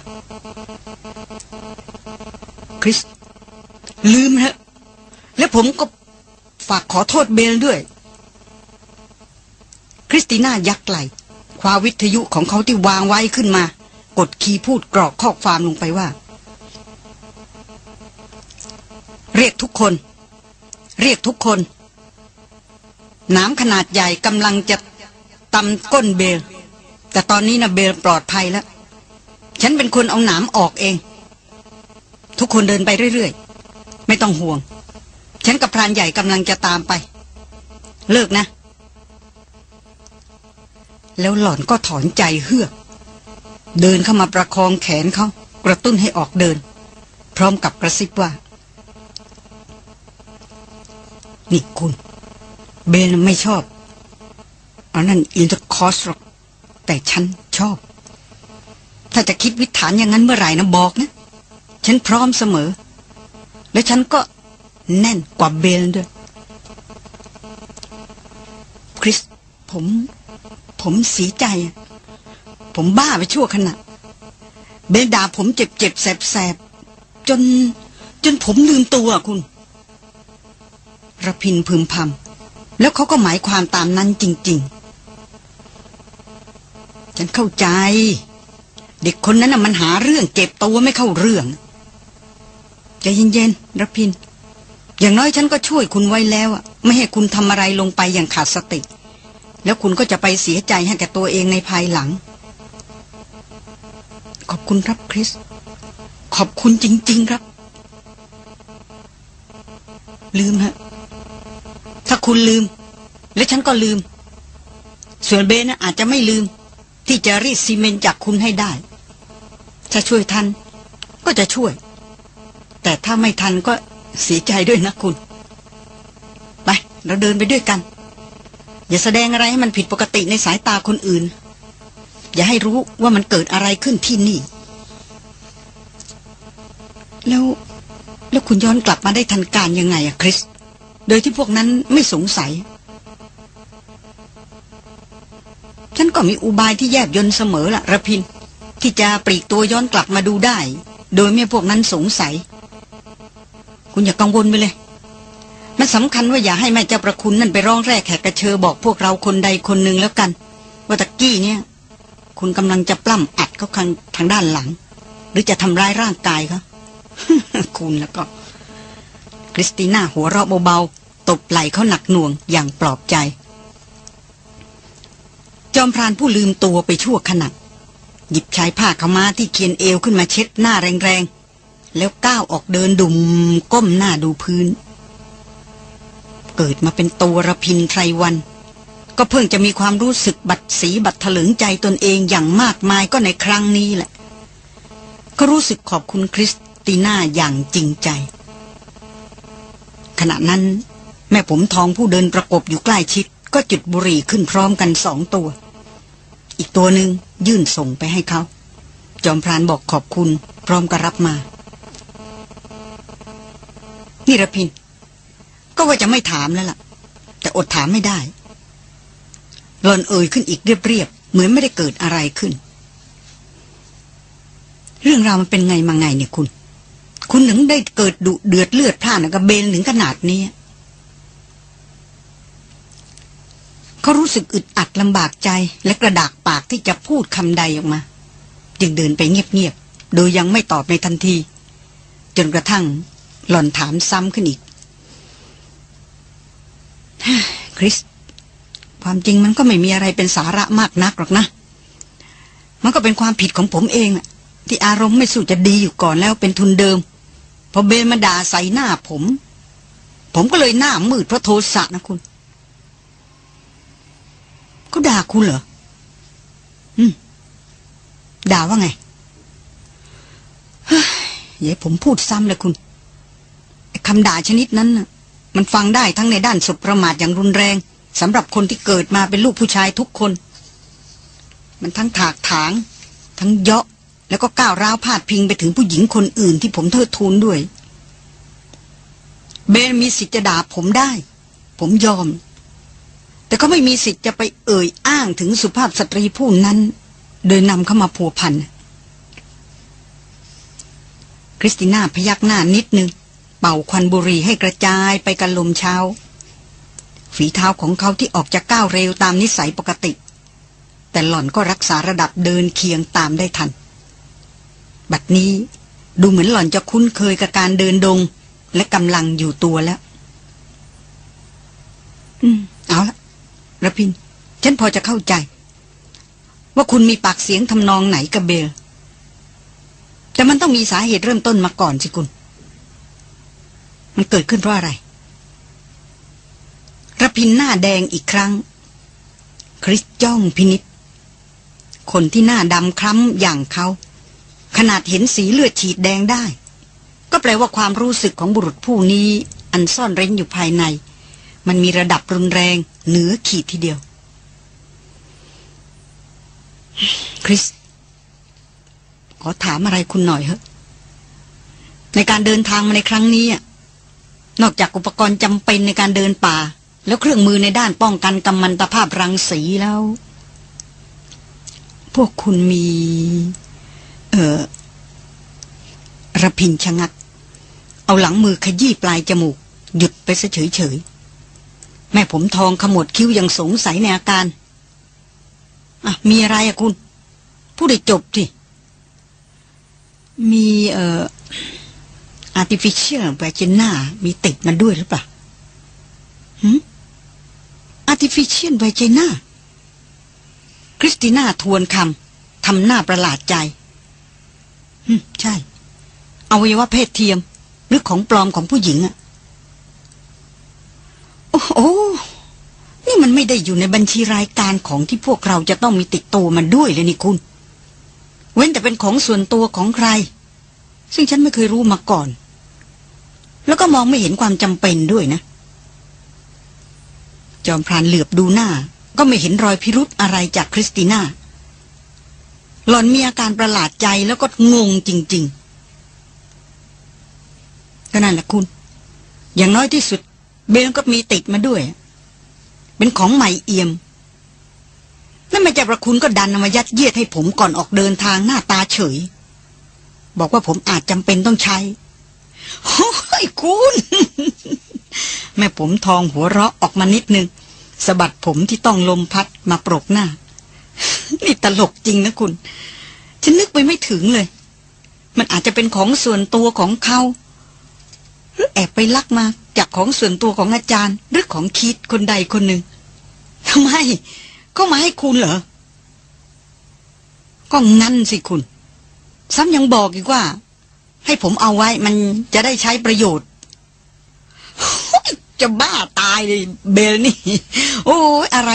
คริส ลืมฮะและผมก็ฝากขอโทษเบลด้วย คริสติน่ายักไหลคว้าวิทยุของเขาที่วางไว้ขึ้นมา กดคีย์พูดกรอกข้อความลงไปว่า เรียกทุกคน เรียกทุกคน น้ำขนาดใหญ่กำลังจะตำก้นเบล แต่ตอนนี้นะเบลปลอดภัยแล้ว ฉันเป็นคนเอาหนามออกเอง ทุกคนเดินไปเรื่อยๆ ไม่ต้องห่วง ฉันกับพรานใหญ่กำลังจะตามไป เลิกนะ แล้วหล่อนก็ถอนใจเฮือก เดินเข้ามาประคองแขนเขากระตุ้นให้ออกเดิน พร้อมกับกระซิบว่า นี่คุณ เบนไม่ชอบอันนั้น intercourse หรอก แต่ฉันชอบ ถ้าจะคิดวิตถารอย่างนั้นเมื่อไหร่นะบอกนะ ฉันพร้อมเสมอ และฉันก็แน่นกว่าเบลด้วย คริส ผม ผมเสียใจ ผมบ้าไปชั่วขณะ เบลด่าผมเจ็บเจ็บแสบแสบจน จนผมลืมตัวคุณ ระพินพึมพำแล้วเขาก็หมายความตามนั้นจริง ๆ ฉันเข้าใจ เด็กคนนั้นน่ะมันหาเรื่องเก็บตัวไม่เข้าเรื่องใจเย็นๆระพิน อย่างน้อยฉันก็ช่วยคุณไว้แล้วอะไม่ให้คุณทำอะไรลงไปอย่างขาดสติ แล้วคุณก็จะไปเสียใจให้แก่ตัวเองในภายหลัง ขอบคุณครับคริส ขอบคุณจริง ๆ ครับ ลืมฮะ ถ้าคุณลืม และฉันก็ลืม ส่วนเบนะอาจจะไม่ลืม ที่จะรีดซีเมนต์จากคุณให้ได้ ถ้าช่วยทัน ก็จะช่วย แต่ถ้าไม่ทันก็เสียใจด้วยนะคุณ ไป เราเดินไปด้วยกัน อย่าแสดงอะไรให้มันผิดปกติในสายตาคนอื่น อย่าให้รู้ว่ามันเกิดอะไรขึ้นที่นี่ แล้ว แล้วคุณย้อนกลับมาได้ทันการยังไงอะคริส โดยที่พวกนั้นไม่สงสัย ฉันก็มีอุบายที่แยบยนเสมอละระพิน ที่จะปลีกตัวย้อนกลับมาดูได้ โดยไม่พวกนั้นสงสัย คุณอย่ากังวลไปเลย มันสำคัญว่าอย่าให้แม่เจ้าประคุณนั่นไปร้องแรกแขกกระเชอบอกพวกเราคนใดคนหนึ่งแล้วกัน ว่าตะกี้เนี่ย คุณกำลังจะปล้ำอัดเขาทางทางด้านหลัง หรือจะทำร้ายร่างกายเขาคุณแล้วก็คริสติน่าหัวเราะเบาๆ ตบไหล่เขาหนักหน่วงอย่างปลอบใจ จอมพรานผู้ลืมตัวไปชั่วขณะหยิบชายผ้าขม้าที่เคียนเอวขึ้นมาเช็ดหน้าแรงๆ แล้วก้าวออกเดินดุมก้มหน้าดูพื้น เกิดมาเป็นตัวระพินไทรวัน ก็เพิ่งจะมีความรู้สึกบัดสีบัดถลึงใจตนเองอย่างมากมายก็ในครั้งนี้แหละก็รู้สึกขอบคุณคริสติน่าอย่างจริงใจ ขณะนั้น แม่ผมทองผู้เดินประกบอยู่ใกล้ชิด ก็จุดบุหรี่ขึ้นพร้อมกันสองตัว อีกตัวหนึ่งยื่นส่งไปให้เขา จอมพรานบอกขอบคุณ พร้อมกับรับมา นี่ระพิน ก็ว่าจะไม่ถามแล้วล่ะ แต่อดถามไม่ได้หลอนเอ่ยขึ้นอีกเรียบๆ เหมือนไม่ได้เกิดอะไรขึ้น เรื่องราวมันเป็นไงมาไงเนี่ยคุณ คุณถึงได้เกิดดุเดือดเลือดพล่านกับเบนถึงขนาดนี้ เขารู้สึกอึดอัดลำบากใจและกระดากปากที่จะพูดคำใดออกมา จึงเดินไปเงียบๆ โดยยังไม่ตอบในทันที จนกระทั่งหล่อนถามซ้ำขึ้นอีกคริส ความจริงมันก็ไม่มีอะไรเป็นสาระมากนักหรอกนะ มันก็เป็นความผิดของผมเองที่อารมณ์ไม่สู้จะดีอยู่ก่อนแล้วเป็นทุนเดิมพอเบนมาด่าใส่หน้าผม ผมก็เลยหน้ามืดเพราะโทสะนะคุณ เขาด่าคุณเหรอ อืม ด่าว่าไง เฮ้ยอย่าผมพูดซ้ำเลยคุณคำด่าชนิดนั้นน่ะมันฟังได้ทั้งในด้านสุประมาทอย่างรุนแรงสำหรับคนที่เกิดมาเป็นลูกผู้ชายทุกคน มันทั้งถากถาง ทั้งเยาะ แล้วก็ก้าวร้าวพาดพิงไปถึงผู้หญิงคนอื่นที่ผมเทิดทูนด้วย เบนมีสิทธิ์จะด่าผมได้ ผมยอม แต่ก็ไม่มีสิทธิ์จะไปเอ่ยอ้างถึงสุภาพสตรีผู้นั้น โดยนำเข้ามาพัวพันคริสติน่าพยักหน้านิดนึง เป่าควันบุหรี่ให้กระจายไปกับลมเช้า ฝีเท้าของเขาที่ออกจะก้าวเร็วตามนิสัยปกติ แต่หล่อนก็รักษาระดับเดินเคียงตามได้ทัน บัดนี้ดูเหมือนหล่อนจะคุ้นเคยกับการเดินดง และกำลังอยู่ตัวแล้ว อืม เอาละ ระพิน ฉันพอจะเข้าใจ ว่าคุณมีปากเสียงทำนองไหนกับเบล แต่มันต้องมีสาเหตุเริ่มต้นมาก่อนสิคุณ มันเกิดขึ้นเพราะอะไรระพินหน้าแดงอีกครั้ง คริสจ้องพินิษคนที่หน้าดำคล้ำอย่างเขา ขนาดเห็นสีเลือดฉีดแดงได้ ก็แปลว่าความรู้สึกของบุรุษผู้นี้ อันซ่อนเร้นอยู่ภายใน มันมีระดับรุนแรง เหนือขีดทีเดียว คริส ขอถามอะไรคุณหน่อยเถอะในการเดินทางมาในครั้งนี้นอกจากอุปกรณ์จำเป็นในการเดินป่า แล้วเครื่องมือในด้านป้องกันกำมันตภาพรังสีแล้ว พวกคุณมี เออระพินชะงัก เอาหลังมือขยี้ปลายจมูก หยุดไปเฉยเฉย แม่ผมทองขมวดคิ้วยังสงสัยในอาการอะมีอะไรอะคุณ พูดได้จบสิมีเอ่อ artificial vagina มีติดมาด้วยหรือเปล่าหื artificial vagina คริสติน่าทวนคำทำหน้าประหลาดใจอืมใช่ อวัยวะเพศเทียม หรือของปลอมของผู้หญิงอะ โอ้โหนี่มันไม่ได้อยู่ในบัญชีรายการของที่พวกเราจะต้องมีติดตัวมันด้วยเลยนี่คุณ เว้นแต่เป็นของส่วนตัวของใคร ซึ่งฉันไม่เคยรู้มาก่อน แล้วก็มองไม่เห็นความจำเป็นด้วยนะ จอมพรานเหลือบดูหน้า ก็ไม่เห็นรอยพิรุธอะไรจากคริสติน่าหลอนมีอาการประหลาดใจแล้วก็งงจริง ๆ ก็นั่นแหละคุณ อย่างน้อยที่สุด เบลก็มีติดมาด้วย เป็นของใหม่เอี่ยมนั่นไม่ใช่ประคุณก็ดันมายัดเยียดให้ผมก่อนออกเดินทางหน้าตาเฉย บอกว่าผมอาจจำเป็นต้องใช้โอ้ยคุณ แม่ผมทองหัวเราะออกมานิดนึงสะบัดผมที่ต้องลมพัดมาปรกหน้า นี่ตลกจริงนะคุณ ฉันนึกไปไม่ถึงเลย มันอาจจะเป็นของส่วนตัวของเขา หรือแอบไปลักมาจากของส่วนตัวของอาจารย์ หรือของคิดคนใดคนหนึ่งทำไมก็มาให้คุณเหรอ ก็งั้นสิคุณ ซ้ำยังบอกอีกว่า ให้ผมเอาไว้มันจะได้ใช้ประโยชน์จะบ้าตายเลยเบลนี่ โอ้ยอะไร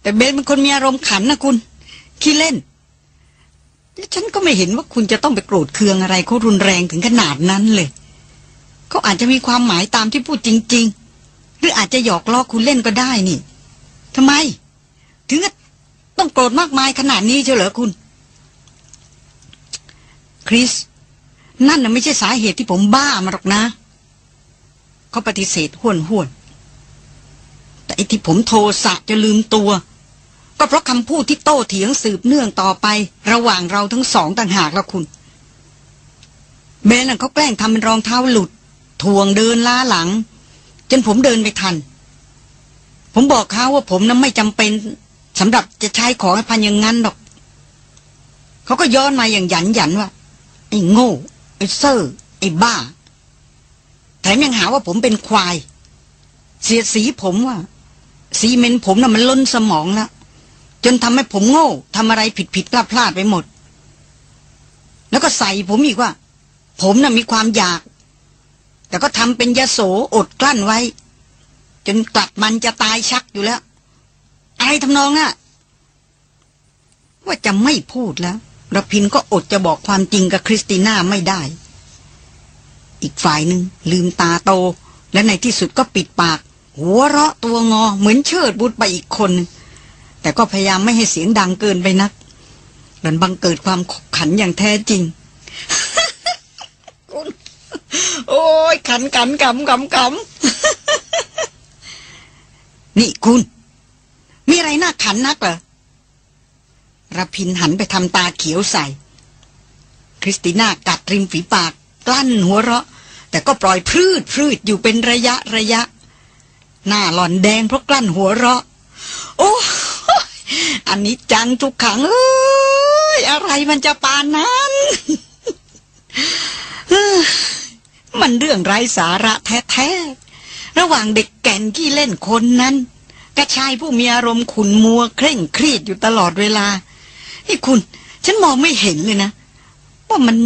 แต่เบลเป็นคนมีอารมณ์ขันนะคุณ ขี้เล่น ฉันก็ไม่เห็นว่าคุณจะต้องไปโกรธเคืองอะไรเขารุนแรงถึงขนาดนั้นเลย เขาอาจจะมีความหมายตามที่พูดจริง ๆ หรืออาจจะหยอกล้อคุณเล่นก็ได้นี่ทำไม ถึงต้องโกรธมากมายขนาดนี้เชียวเหรอคุณ คริส นั่นน่ะไม่ใช่สาเหตุที่ผมบ้ามาหรอกนะ เขาปฏิเสธห้วนห้วนแต่อที่ผมโทสะจะลืมตัว ก็เพราะคำพูดที่โต้เถียงสืบเนื่องต่อไป ระหว่างเราทั้งสองต่างหากแล้วคุณ เบนน่ะเขาแกล้งทำเป็นรองเท้าหลุดทวงเดินล้าหลัง จนผมเดินไม่ทัน ผมบอกเขาว่าผมนั้นไม่จำเป็นสำหรับจะใช้ของให้พันอย่างนั้นหรอก เขาก็ย้อนมาอย่างหยันหยันว่าไอ้โง่ไอ้เซอร์ไอ้บ้าแถมยังหาว่าผมเป็นควาย เสียสีผมว่าสีเมนผมน่ะมันล้นสมองแล้ว จนทำให้ผมโง่ทำอะไรผิดผิดพลาดพลาดไปหมด แล้วก็ใส่ผมอีกว่า ผมน่ะมีความอยาก แต่ก็ทำเป็นยโสอดกลั้นไว้ จนกลับมันจะตายชักอยู่แล้ว อะไรทำนองน่ะ ว่าจะไม่พูดแล้วระพินก็อดจะบอกความจริงกับคริสติน่าไม่ได้ อีกฝ่ายหนึ่งลืมตาโต และในที่สุดก็ปิดปาก หัวเราะตัวงอเหมือนเชิดบุตรไปอีกคน แต่ก็พยายามไม่ให้เสียงดังเกินไปนักหลันบังเกิดความข,ขันอย่างแท้จริง คุณ โอ้ยขันขันกำกำกำนี่คุณ มีอะไรน่าขันนักเหรอระพินหันไปทำตาเขียวใส่ คริสติน่ากัดริมฝีปาก กลั้นหัวเราะ แต่ก็ปล่อยพืดพืดอยู่เป็นระยะระยะ หน้าหล่อนแดงเพราะกลั้นหัวเราะ โอ้ อันนี้จังทุกขังเอ้ยอะไรมันจะปานนั้นมันเรื่องไร้สาระแท้ๆ ระหว่างเด็กแก่นที่เล่นคนนั้นกระชายผู้มีอารมณ์ขุนมัวเคร่งเครียดอยู่ตลอดเวลานี่คุณ ฉันมองไม่เห็นเลยนะ ว่ามัน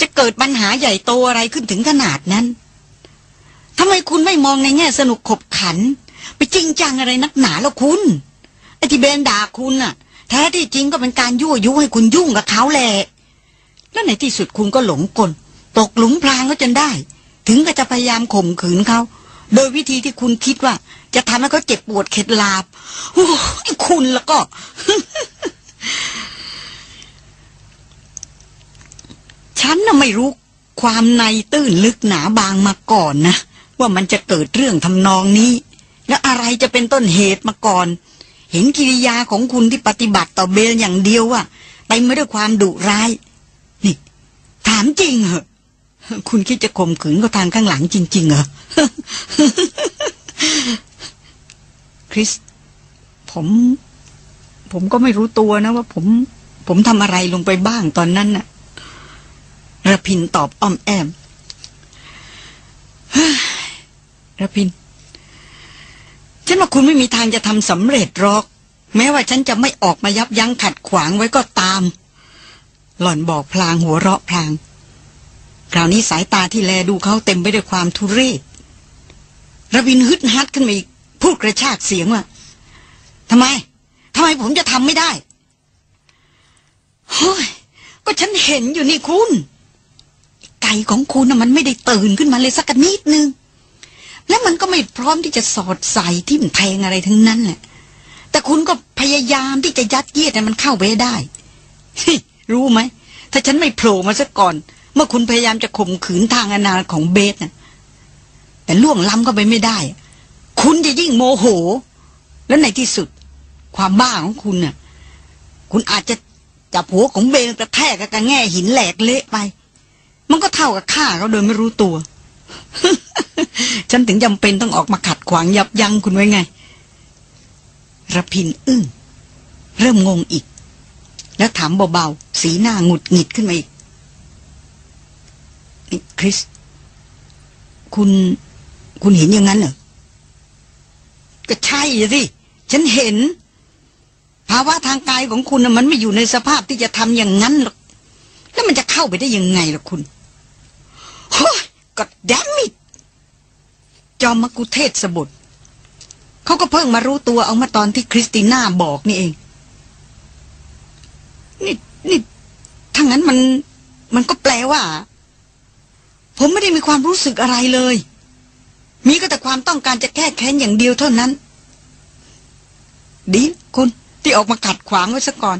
จะเกิดปัญหาใหญ่โตอะไรขึ้นถึงขนาดนั้นทำไมคุณไม่มองในแง่สนุกขบขัน ไปจริงจังอะไรนักหนาแล้วคุณ ไอ้ที่เบนด่าคุณน่ะ แท้ที่จริงก็เป็นการยั่วยุให้คุณยุ่งกับเขาแหละแล้วในที่สุดคุณก็หลงกล ตกหลุมพรางก็จนได้ ถึงก็จะพยายามข่มขืนเขา โดยวิธีที่คุณคิดว่า จะทำให้เขาเจ็บปวดเข็ดลาบโอ้ยคุณแล้วก็ฉันน่ะไม่รู้ความในตื้นลึกหนาบางมาก่อนนะ ว่ามันจะเกิดเรื่องทำนองนี้ แล้วอะไรจะเป็นต้นเหตุมาก่อน เห็นกิริยาของคุณที่ปฏิบัติต่อเบลอย่างเดียวอะเต็ไมไปด้วยความดุร้าย นี่ ถามจริงเหรอคุณคิดจะข่มขืนเขาทางข้างหลังจริง ๆ เหรอ คริส ผม ผมก็ไม่รู้ตัวนะว่าผม ผมทำอะไรลงไปบ้างตอนนั้นน่ะระพินตอบอ้อมแอมระพิน ฉันว่าคุณไม่มีทางจะทำสำเร็จหรอก แม้ว่าฉันจะไม่ออกมายับยั้งขัดขวางไว้ก็ตาม หล่อนบอกพลางหัวเราะพลาง คราวนี้สายตาที่แลดูเขาเต็มไปด้วยความทุเรศระบินฮึดฮัดขึ้นมาอีกพูดกระชากเสียงว่าทำไมทำไมผมจะทำไม่ได้เฮ้ยก็ฉันเห็นอยู่นี่คุณ ไก่ของคุณน่ะมันไม่ได้ตื่นขึ้นมาเลยสักนิดนึง และมันก็ไม่พร้อมที่จะสอดใส่ทิ่มแทงอะไรทั้งนั้นแหละ แต่คุณก็พยายามที่จะยัดเยียดมันเข้าไปได้ รู้ไหม ถ้าฉันไม่โผล่มาซะก่อน เมื่อคุณพยายามจะข่มขืนทางอนาของเบสนะแต่ล่วงล้ำก็ไปไม่ได้ คุณจะยิ่งโมโห แล้วในที่สุด ความบ้าของคุณน่ะ คุณอาจจะจับหัวของเบนกระแทกกับกระแง่หินแหลกเละไป มันก็เท่ากับฆ่าเขาโดยไม่รู้ตัว ฉันถึงจำเป็นต้องออกมาขัดขวางยับยั้งคุณไว้ไงระพินอึ้งเริ่มงงอีก แล้วถามเบาๆ สีหน้าหงุดหงิดขึ้นมาอีก คริส คุณคุณเห็นอย่างนั้นเหรอ ก็ใช่สิ ฉันเห็น ภาวะทางกายของคุณมันไม่อยู่ในสภาพที่จะทำอย่างนั้นหรอก แล้วมันจะเข้าไปได้ยังไงล่ะคุณโฮ้ยก็ดมิด จอมมกุเทศสบุตรเขาก็เพิ่งมารู้ตัวเอามาตอนที่คริสติน่าบอกนี่เอง นี่นี่ถ้างั้นมันมันก็แปลว่า ผมไม่ได้มีความรู้สึกอะไรเลย มีก็แต่ความต้องการจะแก้แค้นอย่างเดียวเท่านั้น ดีคุณที่ออกมาขัดขวางไว้ซะก่อน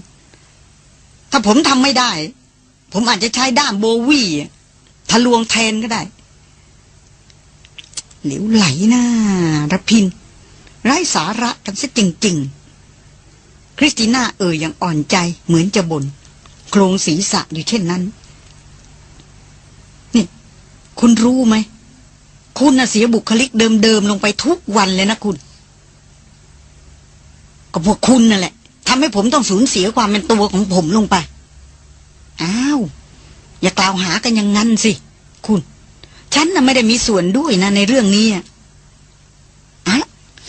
ถ้าผมทำไม่ได้ ผมอาจจะใช้ด้ามโบวี่ทะลวงแทนก็ได้ เหลวไหลหน้าระพิน ไร้สาระกันซะจริง ๆ คริสติน่าเอ่ยอย่างอ่อนใจเหมือนจะบน่นโครงศีรษะอยู่เช่นนั้น นี่ คุณรู้ไหม คุณน่ะเสียบุคลิกเดิม ๆ ลงไปทุกวันเลยนะคุณ ก็พวกคุณนั่นแหละทำให้ผมต้องสูญเสียความเป็นตัวของผมลงไป อ้าว อย่ากล่าวหากันอย่างนั้นสิ คุณ ฉันน่ะไม่ได้มีส่วนด้วยนะในเรื่องนี้อะ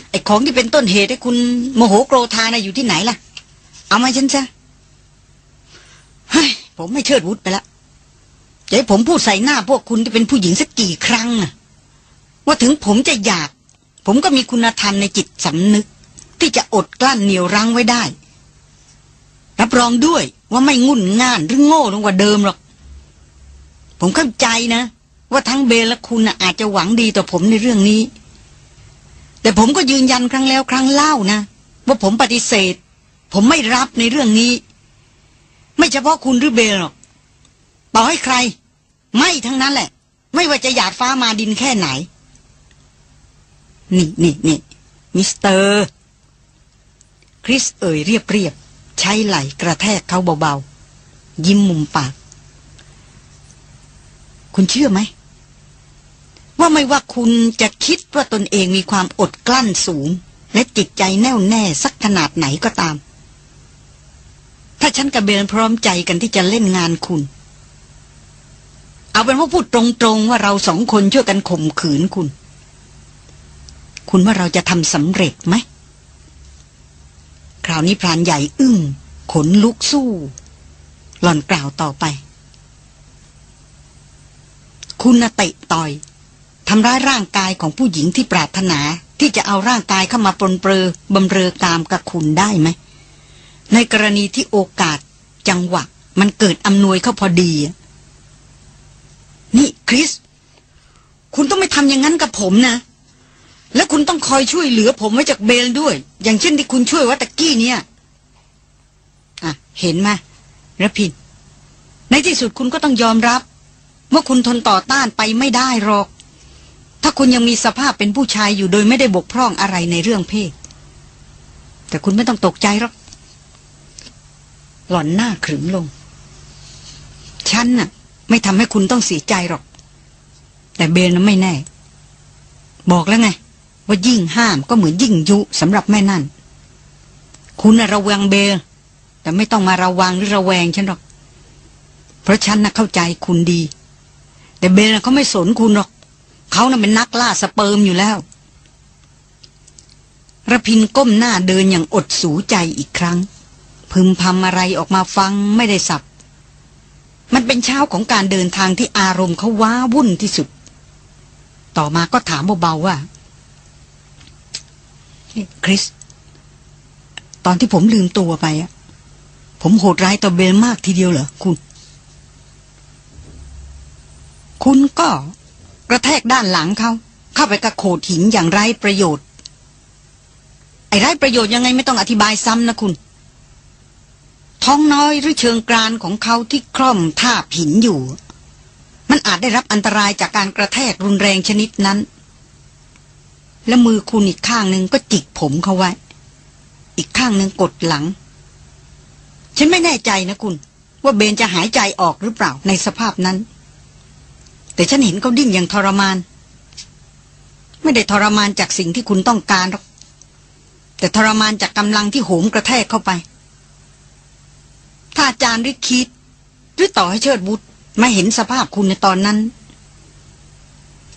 ไอ้ของที่เป็นต้นเหตุให้คุณโมโหโกรธานะอยู่ที่ไหนล่ะ เอามาฉันซะเฮ้ยผมไม่เชิดวุฒไปแล้วจะให้ผมพูดใส่หน้าพวกคุณที่เป็นผู้หญิงสักกี่ครั้งอะว่าถึงผมจะอยาก ผมก็มีคุณธรรมในจิตสำนึก ที่จะอดกลั้นเหนียวรั้งไว้ได้ รับรองด้วยว่าไม่งุ่นง่านหรือโง่ลงกว่าเดิมหรอก ผมเข้าใจนะ ว่าทั้งเบลและคุณอาจจะหวังดีต่อผมในเรื่องนี้ แต่ผมก็ยืนยันครั้งแล้วครั้งเล่านะ ว่าผมปฏิเสธ ผมไม่รับในเรื่องนี้ ไม่เฉพาะคุณหรือเบลหรอกต่อให้ใคร ไม่ทั้งนั้นแหละ ไม่ว่าจะอยากฟ้ามาดินแค่ไหน นี่นี่นี่มิสเตอร์คริสเอ่ยเรียบเรียบใช้ไหลกระแทกเขาเบาๆ ยิ้มมุมปาก คุณเชื่อไหม ว่าไม่ว่าคุณจะคิดว่าตนเองมีความอดกลั้นสูง และจิตใจแน่วแน่สักขนาดไหนก็ตาม ถ้าฉันกับเบลพร้อมใจกันที่จะเล่นงานคุณ เอาเป็นว่าพูดตรงๆว่าเราสองคนช่วยกันข่มขืนคุณ คุณว่าเราจะทำสำเร็จไหม คราวนี้พรานใหญ่อึ้งขนลุกสู้ หล่อนกล่าวต่อไป คุณเตะต่อย ทำร้ายร่างกายของผู้หญิงที่ปรารถนา ที่จะเอาร่างกายเข้ามาปนเปลือบำเรอกามกับคุณได้ไหม ในกรณีที่โอกาสจังหวะ มันเกิดอำนวยเข้าพอดี นี่คริส คุณต้องไม่ทำอย่างนั้นกับผมนะ และคุณต้องคอยช่วยเหลือผมไว้จากเบลด้วย อย่างเช่นที่คุณช่วยวัตะกี้เนี่ยอะเห็นไหมระพินในที่สุดคุณก็ต้องยอมรับ ว่าคุณทนต่อต้านไปไม่ได้หรอก ถ้าคุณยังมีสภาพเป็นผู้ชายอยู่โดยไม่ได้บกพร่องอะไรในเรื่องเพศ แต่คุณไม่ต้องตกใจหรอก หล่อนหน้าขรึมลง ฉันน่ะ ไม่ทำให้คุณต้องเสียใจหรอก แต่เบลน่ะไม่แน่ บอกแล้วไง ว่ายิ่งห้ามก็เหมือนยิ่งยุสำหรับแม่นั่น คุณน่ะระวังเบลแต่ไม่ต้องมาระวังหรือระแวงฉันหรอก เพราะฉันน่ะเข้าใจคุณดี แต่เบลน่ะเขาไม่สนคุณหรอก เขาน่ะเป็นนักล่าสเปิร์มอยู่แล้วระพินก้มหน้าเดินอย่างอดสูใจอีกครั้ง พึมพำอะไรออกมาฟังไม่ได้สับ มันเป็นเช้าของการเดินทางที่อารมณ์เขาว้าวุ่นที่สุด ต่อมาก็ถามเบาๆว่าคริส ตอนที่ผมลืมตัวไปอะผมโหดร้ายต่อเบลมากทีเดียวเหรอคุณ คุณก็ กระแทกด้านหลังเขา เข้าไปกระโขดหินอย่างไร้ประโยชน์ ไอ้ไร้ประโยชน์ยังไงไม่ต้องอธิบายซ้ำนะคุณ ท้องน้อยหรือเชิงกรานของเขาที่คล่อมท่าหินอยู่ มันอาจได้รับอันตรายจากการกระแทกรุนแรงชนิดนั้น และมือคุณอีกข้างหนึ่งก็จิกผมเขาไว้ อีกข้างหนึ่งกดหลัง ฉันไม่แน่ใจนะคุณ ว่าเบนจะหายใจออกหรือเปล่าในสภาพนั้น แต่ฉันเห็นเขาดิ้นอย่างทรมาน ไม่ได้ทรมานจากสิ่งที่คุณต้องการหรอก แต่ทรมานจากกำลังที่โหมกระแทกเข้าไป ถ้าอาจารย์หรือคิด หรือต่อให้เชิดบุตรมาเห็นสภาพคุณในตอนนั้น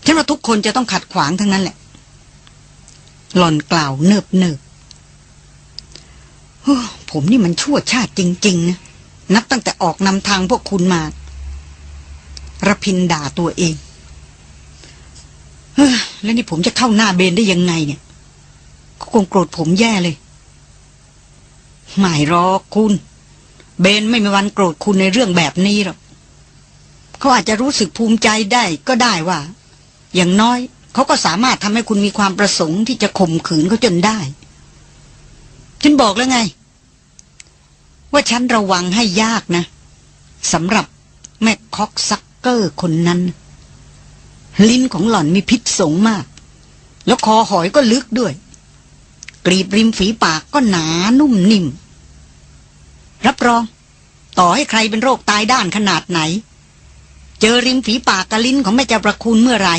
ฉันว่าทุกคนจะต้องขัดขวางทั้งนั้นแหละ หล่อนกล่าวเนิบเนิบโอ้ผมนี่มันชั่วชาติจริง ๆ นะ นับตั้งแต่ออกนำทางพวกคุณมา ระพินด่าตัวเองเฮ้ยแล้วนี่ผมจะเข้าหน้าเบนได้ยังไงเนี่ยเขาคงโกรธผมแย่เลยไม่หรอกคุณ เบนไม่มีวันโกรธคุณในเรื่องแบบนี้หรอกเขาอาจจะรู้สึกภูมิใจได้ก็ได้ว่า อย่างน้อยเขาก็สามารถทำให้คุณมีความประสงค์ที่จะข่มขืนเขาจนได้ ฉันบอกแล้วไง ว่าฉันระวังให้ยากนะสำหรับแม่คอกซัก เกอร์คนนั้น ลิ้นของหล่อนมีพิษสงมาก แล้วคอหอยก็ลึกด้วย กรีบริมฝีปากก็หนานุ่มนิ่ม รับรอง ต่อให้ใครเป็นโรคตายด้านขนาดไหน เจอริมฝีปากกับลิ้นของแม่เจ้าประคุณเมื่อไหร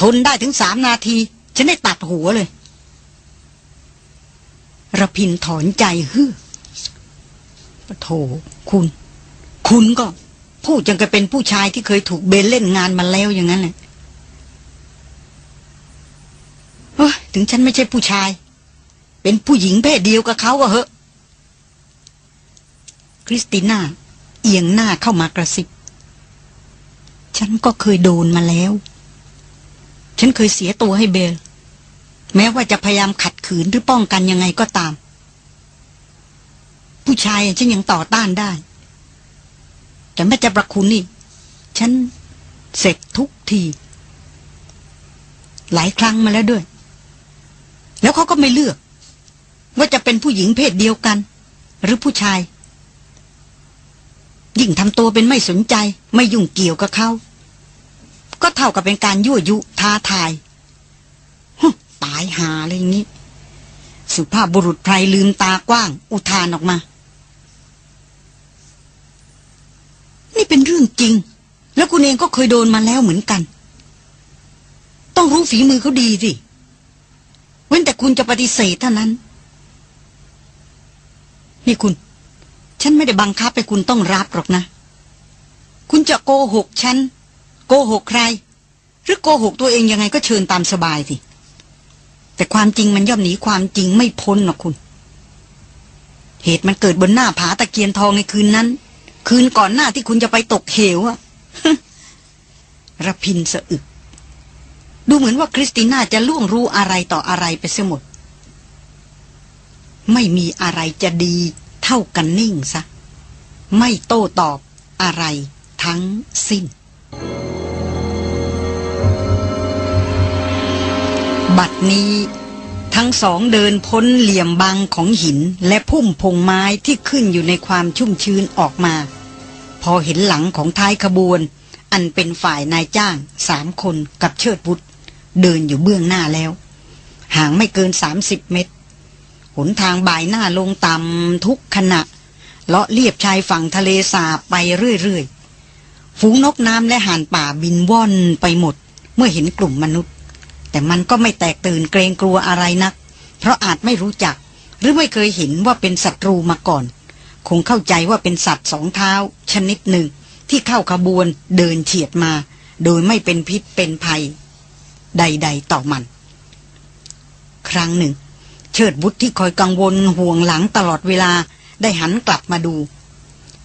ทนได้ถึงสามนาที ฉันได้ตัดหัวเลยระพินถอนใจฮึปะโถคุณ คุณก็ พูดจังก็เป็นผู้ชายที่เคยถูกเบนเล่นงานมาแล้วอย่างนั้นแหละเอ้ยถึงฉันไม่ใช่ผู้ชาย เป็นผู้หญิงเพศเดียวกับเขาก็เหอะคริสติน่า เอียงหน้าเข้ามากระซิบ ฉันก็เคยโดนมาแล้ว ฉันเคยเสียตัวให้เบล แม้ว่าจะพยายามขัดขืนหรือป้องกันยังไงก็ตาม ผู้ชายฉันยังต่อต้านได้ แต่แม่จะประคุณนี่ ฉันเสร็จทุกที หลายครั้งมาแล้วด้วย แล้วเขาก็ไม่เลือก ว่าจะเป็นผู้หญิงเพศเดียวกัน หรือผู้ชาย ยิ่งทำตัวเป็นไม่สนใจ ไม่ยุ่งเกี่ยวกับเขาก็เท่ากับเป็นการยั่วยุท้าทายตายหาอะไรอย่างนี้ สุภาพบุรุษไพรลืมตากว้าง อุทานออกมา นี่เป็นเรื่องจริง แล้วคุณเองก็เคยโดนมาแล้วเหมือนกัน ต้องรู้ฝีมือเขาดีสิ เว้นแต่คุณจะปฏิเสธเท่านั้น นี่คุณ ฉันไม่ได้บังคับให้คุณต้องรับหรอกนะ คุณจะโกหกฉัน โกหกใคร หรือโกหกตัวเองยังไงก็เชิญตามสบายสิแต่ความจริงมันย่อมหนีความจริงไม่พ้นหรอกคุณ เหตุมันเกิดบนหน้าผาตะเกียนทองในคืนนั้น คืนก่อนหน้าที่คุณจะไปตกเหวอะระพินสะอึก ดูเหมือนว่าคริสติน่าจะล่วงรู้อะไรต่ออะไรไปเสียหมด ไม่มีอะไรจะดีเท่ากันนิ่งซะ ไม่โต้ตอบอะไรทั้งสิ้น บัดนี้ทั้งสองเดินพ้นเหลี่ยมบังของหินและพุ่มพงไม้ที่ขึ้นอยู่ในความชุ่มชื้นออกมา อเห็นหลังของท้ายขบวน อันเป็นฝ่ายนายจ้างสามคนกับเชิดบุตรเดินอยู่เบื้องหน้าแล้ว ห่างไม่เกินสามสิบเมตร หนทางบ่ายหน้าลงต่ำทุกขณะ เลาะเลียบชายฝั่งทะเลสาบไปเรื่อยๆ ฝูงนกน้ำและห่านป่าบินว่อนไปหมด เมื่อเห็นกลุ่มมนุษย์ แต่มันก็ไม่แตกตื่นเกรงกลัวอะไรนัก เพราะอาจไม่รู้จัก หรือไม่เคยเห็นว่าเป็นศัตรูมาก่อน คงเข้าใจว่าเป็นสัตว์สองเท้า ชนิดหนึ่ง ที่เข้าขบวนเดินเฉียดมา โดยไม่เป็นพิษเป็นภัย ใด ๆ ต่อมัน ครั้งหนึ่ง เชิดบุตรที่คอยกังวลห่วงหลังตลอดเวลาได้หันกลับมาดู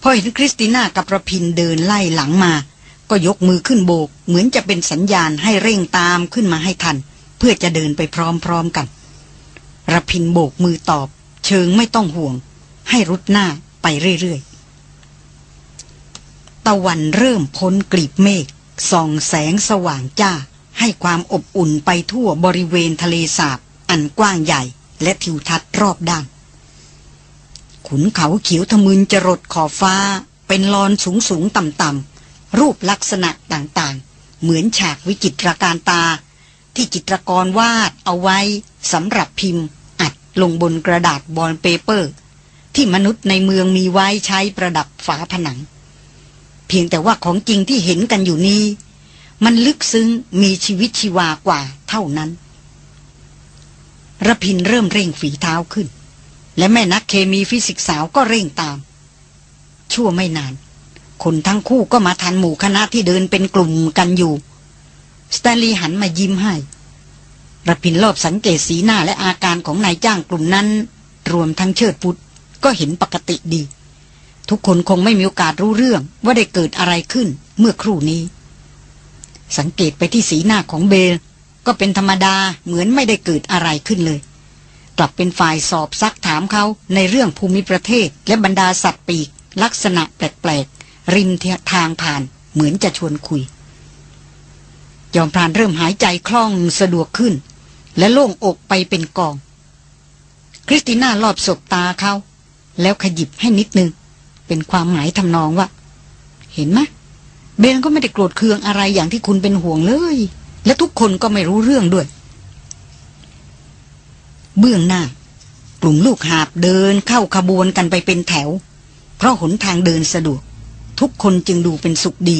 พอเห็นคริสติน่ากับประพินเดินไล่หลังมา ก็ยกมือขึ้นโบก เหมือนจะเป็นสัญญาณให้เร่งตามขึ้นมาให้ทัน เพื่อจะเดินไปพร้อมๆกันระพินโบกมือตอบ เชิงไม่ต้องห่วง ให้รุดหน้า ไปเรื่อยๆ ตะวันเริ่มพ้นกลีบเมฆส่องแสงสว่างจ้า ให้ความอบอุ่นไปทั่วบริเวณทะเลสาบ อันกว้างใหญ่และทิวทัศน์รอบด้าน ขุนเขาเขียวทะมึนจรดขอบฟ้า เป็นลอนสูงสูงต่ำต่ำๆรูปลักษณะต่างๆ เหมือนฉากวิจิตรการตา ที่จิตรกรวาดเอาไว้สำหรับพิมพ์ อัดลงบนกระดาษวอลเปเปอร์ ที่มนุษย์ในเมืองมีไว้ใช้ประดับฝาผนัง เพียงแต่ว่าของจริงที่เห็นกันอยู่นี้ มันลึกซึ้งมีชีวิตชีวากว่าเท่านั้นรพินทร์เริ่มเร่งฝีเท้าขึ้น และแม่นักเคมีฟิสิกส์สาวก็เร่งตาม ชั่วไม่นาน คนทั้งคู่ก็มาทันหมู่คณะที่เดินเป็นกลุ่มกันอยู่สแตนลีย์หันมายิ้มให้ระพินรอบสังเกตสีหน้าและอาการของนายจ้างกลุ่มนั้น รวมทั้งเชิดพุทธ ก็เห็นปกติดี ทุกคนคงไม่มีโอกาสรู้เรื่องว่าได้เกิดอะไรขึ้นเมื่อครู่นี้ สังเกตไปที่สีหน้าของเบล ก็เป็นธรรมดาเหมือนไม่ได้เกิดอะไรขึ้นเลย กลับเป็นฝ่ายสอบซักถามเขาในเรื่องภูมิประเทศ และบรรดาสัตว์ปีก ลักษณะแปลกๆ ริมทางผ่านเหมือนจะชวนคุย ยอมพรานเริ่มหายใจคล่องสะดวกขึ้น และโล่งอกไปเป็นกอง คริสติน่ารอบศบตาเขา แล้วขยิบให้นิดนึง เป็นความหมายทำนองว่า เห็นไหมเบนก็ไม่ได้โกรธเคืองอะไรอย่างที่คุณเป็นห่วงเลย และทุกคนก็ไม่รู้เรื่องด้วย เบื้องหน้ากลุ่มลูกหาบเดินเข้าขบวนกันไปเป็นแถว เพราะหนทางเดินสะดวก ทุกคนจึงดูเป็นสุขดี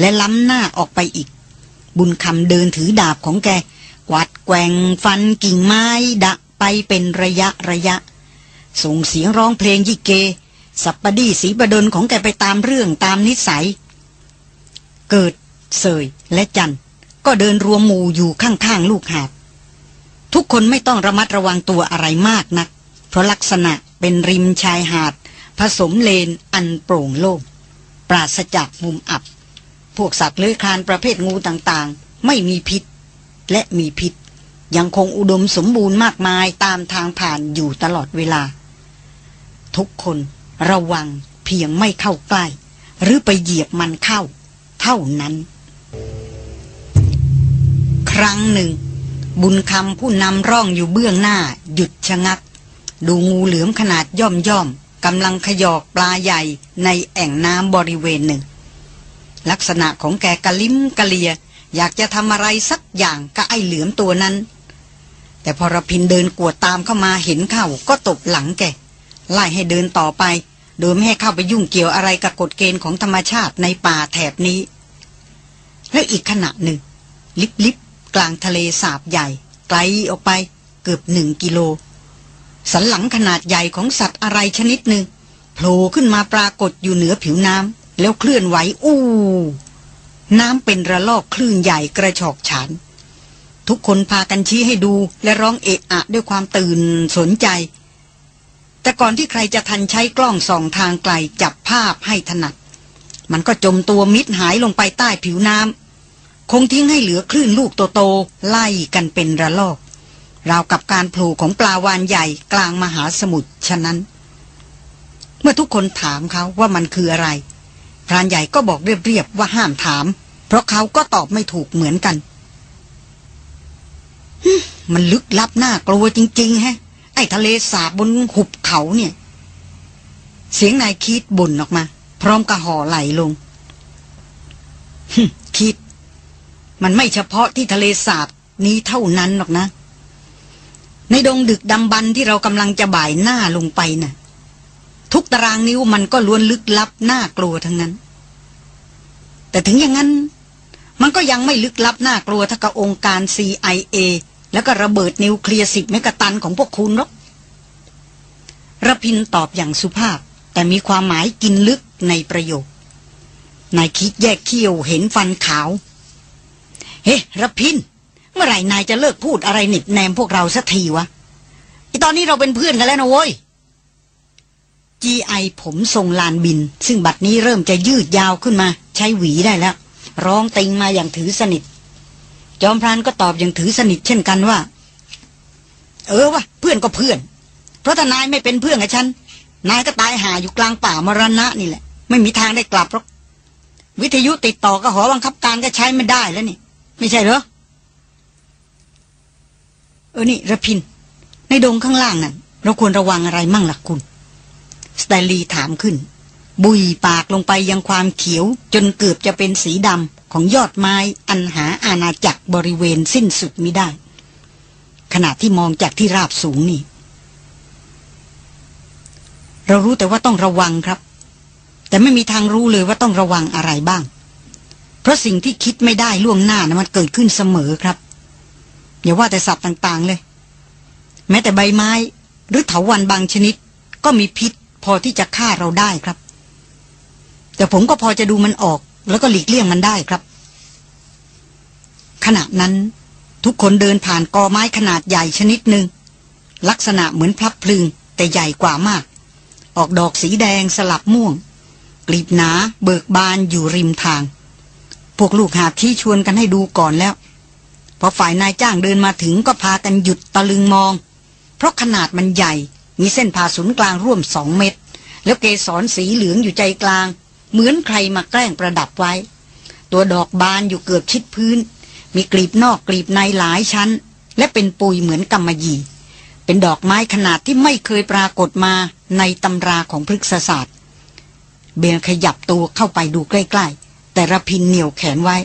และล้ำหน้าออกไปอีก บุญคำเดินถือดาบของแกกวาดแกว่งฟันกิ่งไม้ดะไปเป็นระยะระยะ ส่งเสียงร้องเพลงยิเก สัปปดีสีบดลของแกไปตามเรื่องตามนิสัย เกิดเสยและจันก็เดินรวมหมู่อยู่ข้างๆลูกหาบทุกคนไม่ต้องระมัดระวังตัวอะไรมากนัก เพราะลักษณะเป็นริมชายหาด ผสมเลนอันโปร่งโล่งปราศจากมุมอับ พวกสัตว์เลื้อยคลานประเภทงูต่างๆ ไม่มีพิษ และมีพิษ ยังคงอุดมสมบูรณ์มากมายตามทางผ่านอยู่ตลอดเวลา ทุกคนระวังเพียงไม่เข้าใกล้ หรือไปเหยียบมันเข้า เท่านั้น ครั้งหนึ่ง บุญคำผู้นำร่องอยู่เบื้องหน้า หยุดชะงัก ดูงูเหลือมขนาดย่อมย่อมกำลังขยอกปลาใหญ่ในแอ่งน้ำบริเวณหนึ่ง ลักษณะของแกกะลิ้มกะเลีย อยากจะทำอะไรสักอย่างกับไอ้เหลือมตัวนั้น แต่พอรพินเดินกวดตามเข้ามาเห็นเข้าก็ตบหลังแก ไล่ให้เดินต่อไป โดยไม่ให้เข้าไปยุ่งเกี่ยวอะไรกับกฎเกณฑ์ของธรรมชาติในป่าแถบนี้ แล้วอีกขณะหนึ่ง ลิบลิบกลางทะเลสาบใหญ่ ไกลออกไปเกือบหนึ่งกิโล สันหลังขนาดใหญ่ของสัตว์อะไรชนิดหนึ่งโผล่ขึ้นมาปรากฏอยู่เหนือผิวน้ำแล้วเคลื่อนไหวอู้น้ำเป็นระลอกคลื่นใหญ่กระชอกฉานทุกคนพากันชี้ให้ดูและร้องเอะอะด้วยความตื่นสนใจ แต่ก่อนที่ใครจะทันใช้กล้องส่องทางไกลจับภาพให้ถนัด มันก็จมตัวมิดหายลงไปใต้ผิวน้ำคงทิ้งให้เหลือคลื่นลูกโตๆไล่กันเป็นระลอก ราวกับการโผล่ของปลาวานใหญ่กลางมหาสมุทรฉะนั้น เมื่อทุกคนถามเขาว่ามันคืออะไรพรานใหญ่ก็บอกเรียบๆว่าห้ามถาม เพราะเขาก็ตอบไม่ถูกเหมือนกัน มันลึกลับน่ากลัวจริงๆแฮะ ไอ้ทะเลสาบบนหุบเขาเนี่ย เสียงนายคิดบ่นออกมา พร้อมกับห่อไหลลงคิด มันไม่เฉพาะที่ทะเลสาบนี้เท่านั้นหรอกนะ ในดงดึกดำบรรที่เรากำลังจะบ่ายหน้าลงไปน่ะ ทุกตารางนิ้วมันก็ล้วนลึกลับน่ากลัวทั้งนั้น แต่ถึงอย่างนั้น มันก็ยังไม่ลึกลับน่ากลัวเท่ากับองค์การ CIA แล้วก็ระเบิดนิวเคลียร์สิบเมกะตันของพวกคุณหรอกระพินตอบอย่างสุภาพ แต่มีความหมายกินลึกในประโยค นายคิดแยกเขี้ยวเห็นฟันขาว เฮ้ระพิน เมื่อไหร่นายจะเลิกพูดอะไรหนิบแนมพวกเราสักทีวะไอตอนนี้เราเป็นเพื่อนกันแล้วนะโว้ย GI ผมทรงลานบิน ซึ่งบัดนี้เริ่มจะยืดยาวขึ้นมา ใช้หวีได้แล้ว ร้องติงมาอย่างถือสนิท จอมพรานก็ตอบอย่างถือสนิทเช่นกันว่า เออวะเพื่อนก็เพื่อน เพราะถ้านายไม่เป็นเพื่อนกับฉัน นายก็ตายหาอยู่กลางป่ามรณะนี่แหละ ไม่มีทางได้กลับหรอกวิทยุติดต่อกับหอบังคับการก็ใช้ไม่ได้แล้วนี่ ไม่ใช่เหรอ เออนี่ระพิน ในดงข้างล่างนั่นเราควรระวังอะไรมั่งล่ะคุณสแตลีถามขึ้น บุยปากลงไปยังความเขียวจนเกือบจะเป็นสีดำ ของยอดไม้อันหาอาณาจักรบริเวณสิ้นสุดมิได้ ขณะที่มองจากที่ราบสูงนี่ เรารู้แต่ว่าต้องระวังครับ แต่ไม่มีทางรู้เลยว่าต้องระวังอะไรบ้าง เพราะสิ่งที่คิดไม่ได้ล่วงหน้านะมันเกิดขึ้นเสมอครับอย่าว่าแต่สัตว์ต่างๆเลย แม้แต่ใบไม้ หรือเถาวันบางชนิด ก็มีพิษพอที่จะฆ่าเราได้ครับ แต่ผมก็พอจะดูมันออก แล้วก็หลีกเลี่ยงมันได้ครับ ขณะนั้นทุกคนเดินผ่านกอไม้ขนาดใหญ่ชนิดหนึ่งลักษณะเหมือนพลับพลึง แต่ใหญ่กว่ามาก ออกดอกสีแดงสลับม่วงกลีบหนาเบิกบานอยู่ริมทาง พวกลูกหาที่ชวนกันให้ดูก่อนแล้ว พอฝ่ายนายจ้างเดินมาถึงก็พากันหยุดตะลึงมอง เพราะขนาดมันใหญ่ มีเส้นผ่าศูนย์กลางร่วมสองเมตร แล้วเกสรสีเหลืองอยู่ใจกลาง เหมือนใครมาแกล้งประดับไว้ ตัวดอกบานอยู่เกือบชิดพื้น มีกลีบนอกกลีบในหลายชั้น และเป็นปุยเหมือนกำมะหยี่เป็นดอกไม้ขนาดที่ไม่เคยปรากฏมาในตำราของพฤกษศาสตร์ เบนขยับตัวเข้าไปดูใกล้ ๆ แต่ระพินเหนียวแขนไว้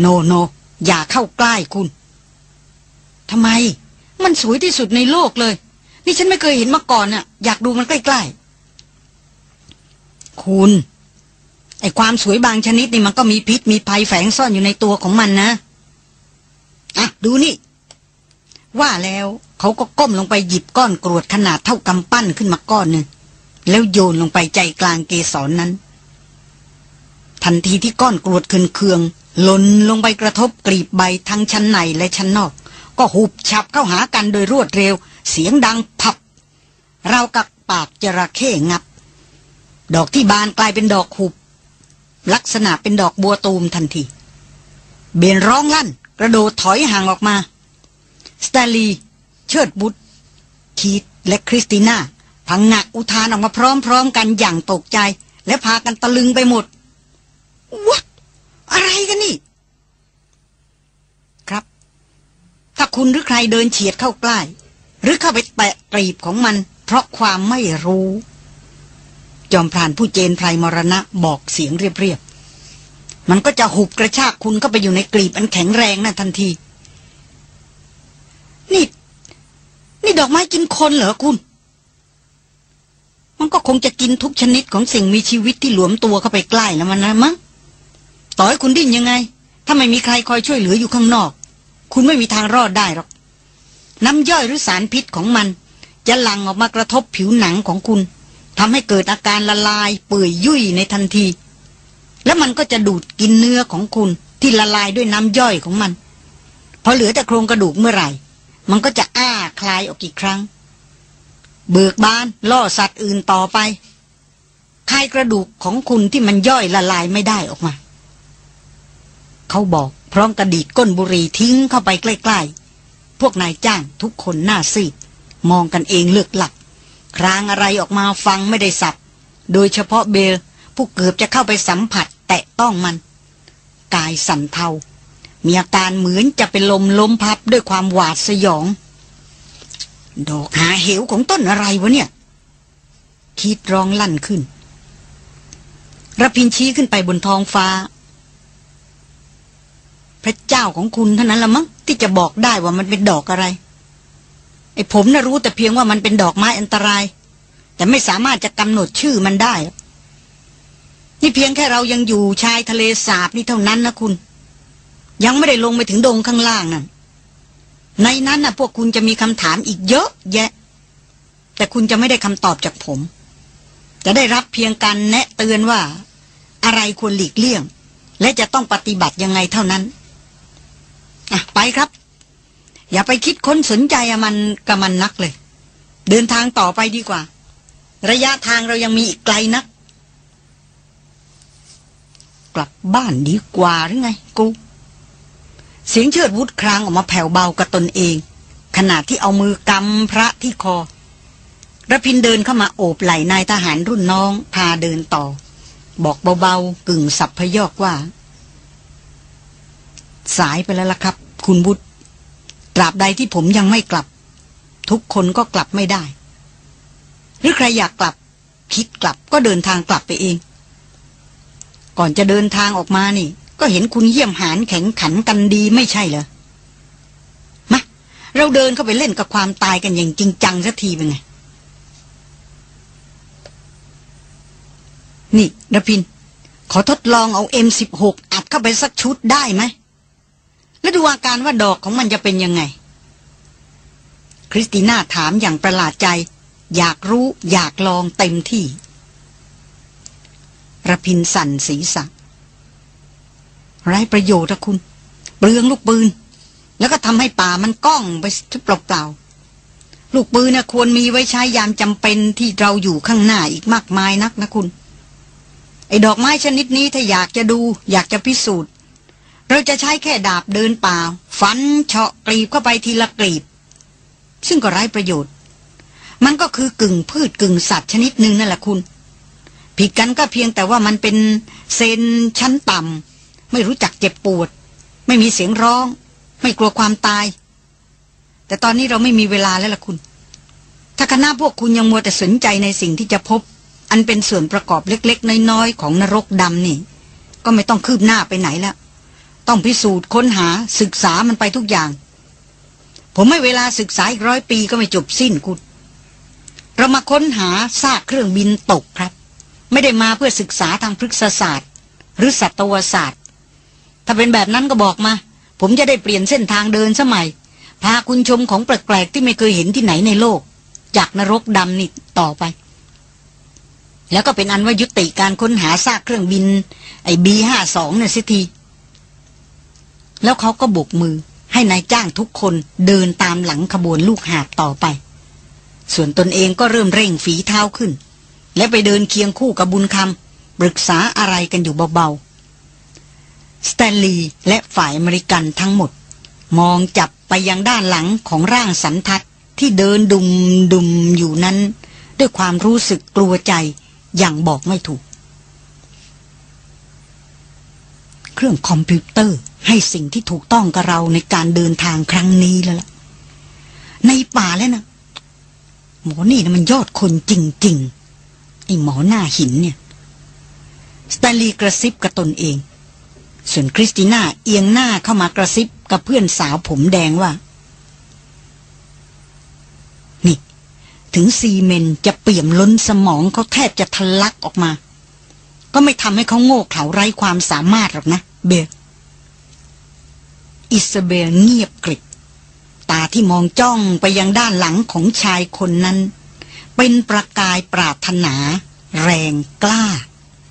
โนโน อย่าเข้าใกล้คุณทำไม มันสวยที่สุดในโลกเลย นี่ฉันไม่เคยเห็นมาก่อนน่ะ อยากดูมันใกล้ๆ คุณ ไอความสวยบางชนิดนี่มันก็มีพิษมีภัยแฝงซ่อนอยู่ในตัวของมันนะ อะ ดูนี่ ว่าแล้วเขาก็ก้มลงไปหยิบก้อนกรวดขนาดเท่ากำปั้นขึ้นมาก้อนหนึ่งแล้วโยนลงไปใจกลางเกสรนนั้น ทันทีที่ก้อนกรวดเคืองๆหล่นลงไปกระทบกลีบใบทั้งชั้นในและชั้นนอก ก็หุบฉับเข้าหากันโดยรวดเร็ว เสียงดังพับ เรากับปากจระเข้งับ ดอกที่บานกลายเป็นดอกหุบ ลักษณะเป็นดอกบัวตูมทันที เบนร้องลั่น กระโดดถอยห่างออกมา สแตลี เชิดบุตรคีตและคริสติน่าพังงะอุทานออกมาพร้อมๆกันอย่างตกใจ และพากันตะลึงไปหมด What อะไรกันนี่ ครับ ถ้าคุณหรือใครเดินเฉียดเข้าใกล้ หรือเข้าไปแตะกรีบของมัน เพราะความไม่รู้ จอมพรานผู้เจนไพรมรณะบอกเสียงเรียบๆ มันก็จะหุบกระชากคุณเข้าไปอยู่ในกรีบอันแข็งแรงนะ่ะทันที นี่นี่ดอกไม้กินคนเหรอคุณ มันก็คงจะกินทุกชนิดของสิ่งมีชีวิตที่หลวมตัวเข้าไปใกล้แล้วมันนะมั้ง ต่อให้คุณดิ้นยังไง ถ้าไม่มีใครคอยช่วยเหลืออยู่ข้างนอก คุณไม่มีทางรอดได้หรอก น้ำย่อยหรือสารพิษของมัน จะหลั่งออกมากระทบผิวหนังของคุณ ทำให้เกิดอาการละลายเปื่อยยุ่ยในทันที แล้วมันก็จะดูดกินเนื้อของคุณที่ละลายด้วยน้ำย่อยของมัน พอเหลือแต่โครงกระดูกเมื่อไหร่ มันก็จะอ้าคลายออกอีกครั้ง เบิกบานล่อสัตว์อื่นต่อไปคายกระดูกของคุณที่มันย่อยละลายไม่ได้ออกมา เขาบอกพร้อมกระดีดก้นบุหรี่ทิ้งเข้าไปใกล้ ๆ พวกนายจ้างทุกคนหน้าซีดมองกันเองเลือกหลัก ครางอะไรออกมาฟังไม่ได้สับ โดยเฉพาะเบล ผู้เกือบจะเข้าไปสัมผัสแตะต้องมัน กายสั่นเทา มีอาการเหมือนจะเป็นลมล้มพับด้วยความหวาดสยอง ดอกหาเหวของต้นอะไรวะเนี่ย คิดร้องลั่นขึ้นระพินชี้ขึ้นไปบนท้องฟ้า พระเจ้าของคุณเท่านั้นละมั้งที่จะบอกได้ว่ามันเป็นดอกอะไร ไอ้ผมน่ะรู้แต่เพียงว่ามันเป็นดอกไม้อันตราย แต่ไม่สามารถจะกำหนดชื่อมันได้ นี่เพียงแค่เรายังอยู่ชายทะเลสาบนี่เท่านั้นนะคุณ ยังไม่ได้ลงไปถึงดงข้างล่างนั่นในนั้นน่ะพวกคุณจะมีคำถามอีกเยอะแยะ แต่คุณจะไม่ได้คำตอบจากผม จะได้รับเพียงการแนะเตือนว่า อะไรควรหลีกเลี่ยง และจะต้องปฏิบัติยังไงเท่านั้นอะไปครับ อย่าไปคิดค้นสนใจมันกับมันนักเลย เดินทางต่อไปดีกว่า ระยะทางเรายังมีอีกไกลนัก กลับบ้านดีกว่าหรือไงกู เสียงเชิดวุฒครางออกมาแผ่วเบากับตนเอง ขณะที่เอามือกำพระที่คอระพินเดินเข้ามาโอบไหล่นายทหารรุ่นน้องพาเดินต่อ บอกเบาๆกึ่งสับพยอกว่า สายไปแล้วล่ะครับ คุณบุตร ตราบใดที่ผมยังไม่กลับ ทุกคนก็กลับไม่ได้ หรือใครอยากกลับ คิดกลับก็เดินทางกลับไปเอง ก่อนจะเดินทางออกมานี่ ก็เห็นคุณเยี่ยมหานแข็งขันกันดีไม่ใช่เหรอมาเราเดินเข้าไปเล่นกับความตายกันอย่างจริงจังสักทีเป็นไงนี่ระพิน ขอทดลองเอาเอ็มสิบหกอัดเข้าไปสักชุดได้ไหม แล้วดูอาการว่าดอกของมันจะเป็นยังไง คริสติน่าถามอย่างประหลาดใจ อยากรู้อยากลองเต็มที่ระพินสันสีสักไรประโยชน์อะคุณ เปลืองลูกปืน แล้วก็ทำให้ป่ามันก้องไปทุเปล่าๆลูกปืนน่ะควรมีไว้ใช้ยามจำเป็นที่เราอยู่ข้างหน้าอีกมากมายนักนะคุณ ไอ้ดอกไม้ชนิดนี้ถ้าอยากจะดู อยากจะพิสูจน์ เราจะใช้แค่ดาบเดินป่า ฟันเฉาะกลีบเข้าไปทีละกลีบ ซึ่งก็ไร้ประโยชน์ มันก็คือกึ่งพืชกึ่งสัตว์ชนิดหนึ่งนั่นแหละคุณ ผิดกันก็เพียงแต่ว่ามันเป็นเซนชั้นต่ำไม่รู้จักเจ็บปวด ไม่มีเสียงร้อง ไม่กลัวความตาย แต่ตอนนี้เราไม่มีเวลาแล้วล่ะคุณ ถ้าคณะพวกคุณยังมัวแต่สนใจในสิ่งที่จะพบ อันเป็นส่วนประกอบเล็ก ๆ น้อยๆของนรกดำนี่ ก็ไม่ต้องคืบหน้าไปไหนแล้ว ต้องพิสูจน์ค้นหาศึกษามันไปทุกอย่าง ผมไม่เวลาศึกษาอีกร้อยปีก็ไม่จบสิ้นคุณเรามาค้นหาซากเครื่องบินตกครับ ไม่ได้มาเพื่อศึกษาทางพฤกษศาสตร์ หรือสัตวศาสตร์ ถ้าเป็นแบบนั้นก็บอกมา ผมจะได้เปลี่ยนเส้นทางเดินสมัย พาคุณชมของแปลกๆที่ไม่เคยเห็นที่ไหนในโลก จากนรกดำนี่ต่อไป แล้วก็เป็นอันว่ายุติการค้นหาซากเครื่องบิน ไอ้บีห้าสองเนี่ยสิที แล้วเขาก็บกมือให้ในายจ้างทุกคนเดินตามหลังขบวนลูกหาบต่อไป ส่วนตนเองก็เริ่มเร่งฝีเท้าขึ้น และไปเดินเคียงคู่กับบุญคำปรึกษาอะไรกันอยู่เบาๆ สแตนลีย์และฝ่ายอเมริกันทั้งหมด มองจับไปยังด้านหลังของร่างสันทัดที่เดินดุ่มดุ่มอยู่นั้น ด้วยความรู้สึกกลัวใจอย่างบอกไม่ถูก เครื่องคอมพิวเตอร์ ให้สิ่งที่ถูกต้องกับเราในการเดินทางครั้งนี้แล้วล่ะ ในป่าแล้วนะหมอนี่นะมันยอดคนจริงๆไอ้หมอหน้าหินเนี่ยสแตนลีย์กระซิบกับตนเอง ส่วนคริสติน่าเอียงหน้าเข้ามากระซิบกับเพื่อนสาวผมแดงว่า นี่ ถึง semen จะเปี่ยมล้นสมองเขาแทบจะทะลักออกมา ก็ไม่ทำให้เขาโง่เขลาไร้ความสามารถหรอกนะ เบล อิสเบลเงียบกริบ ตาที่มองจ้องไปยังด้านหลังของชายคนนั้น เป็นประกายปรารถนา แรงกล้า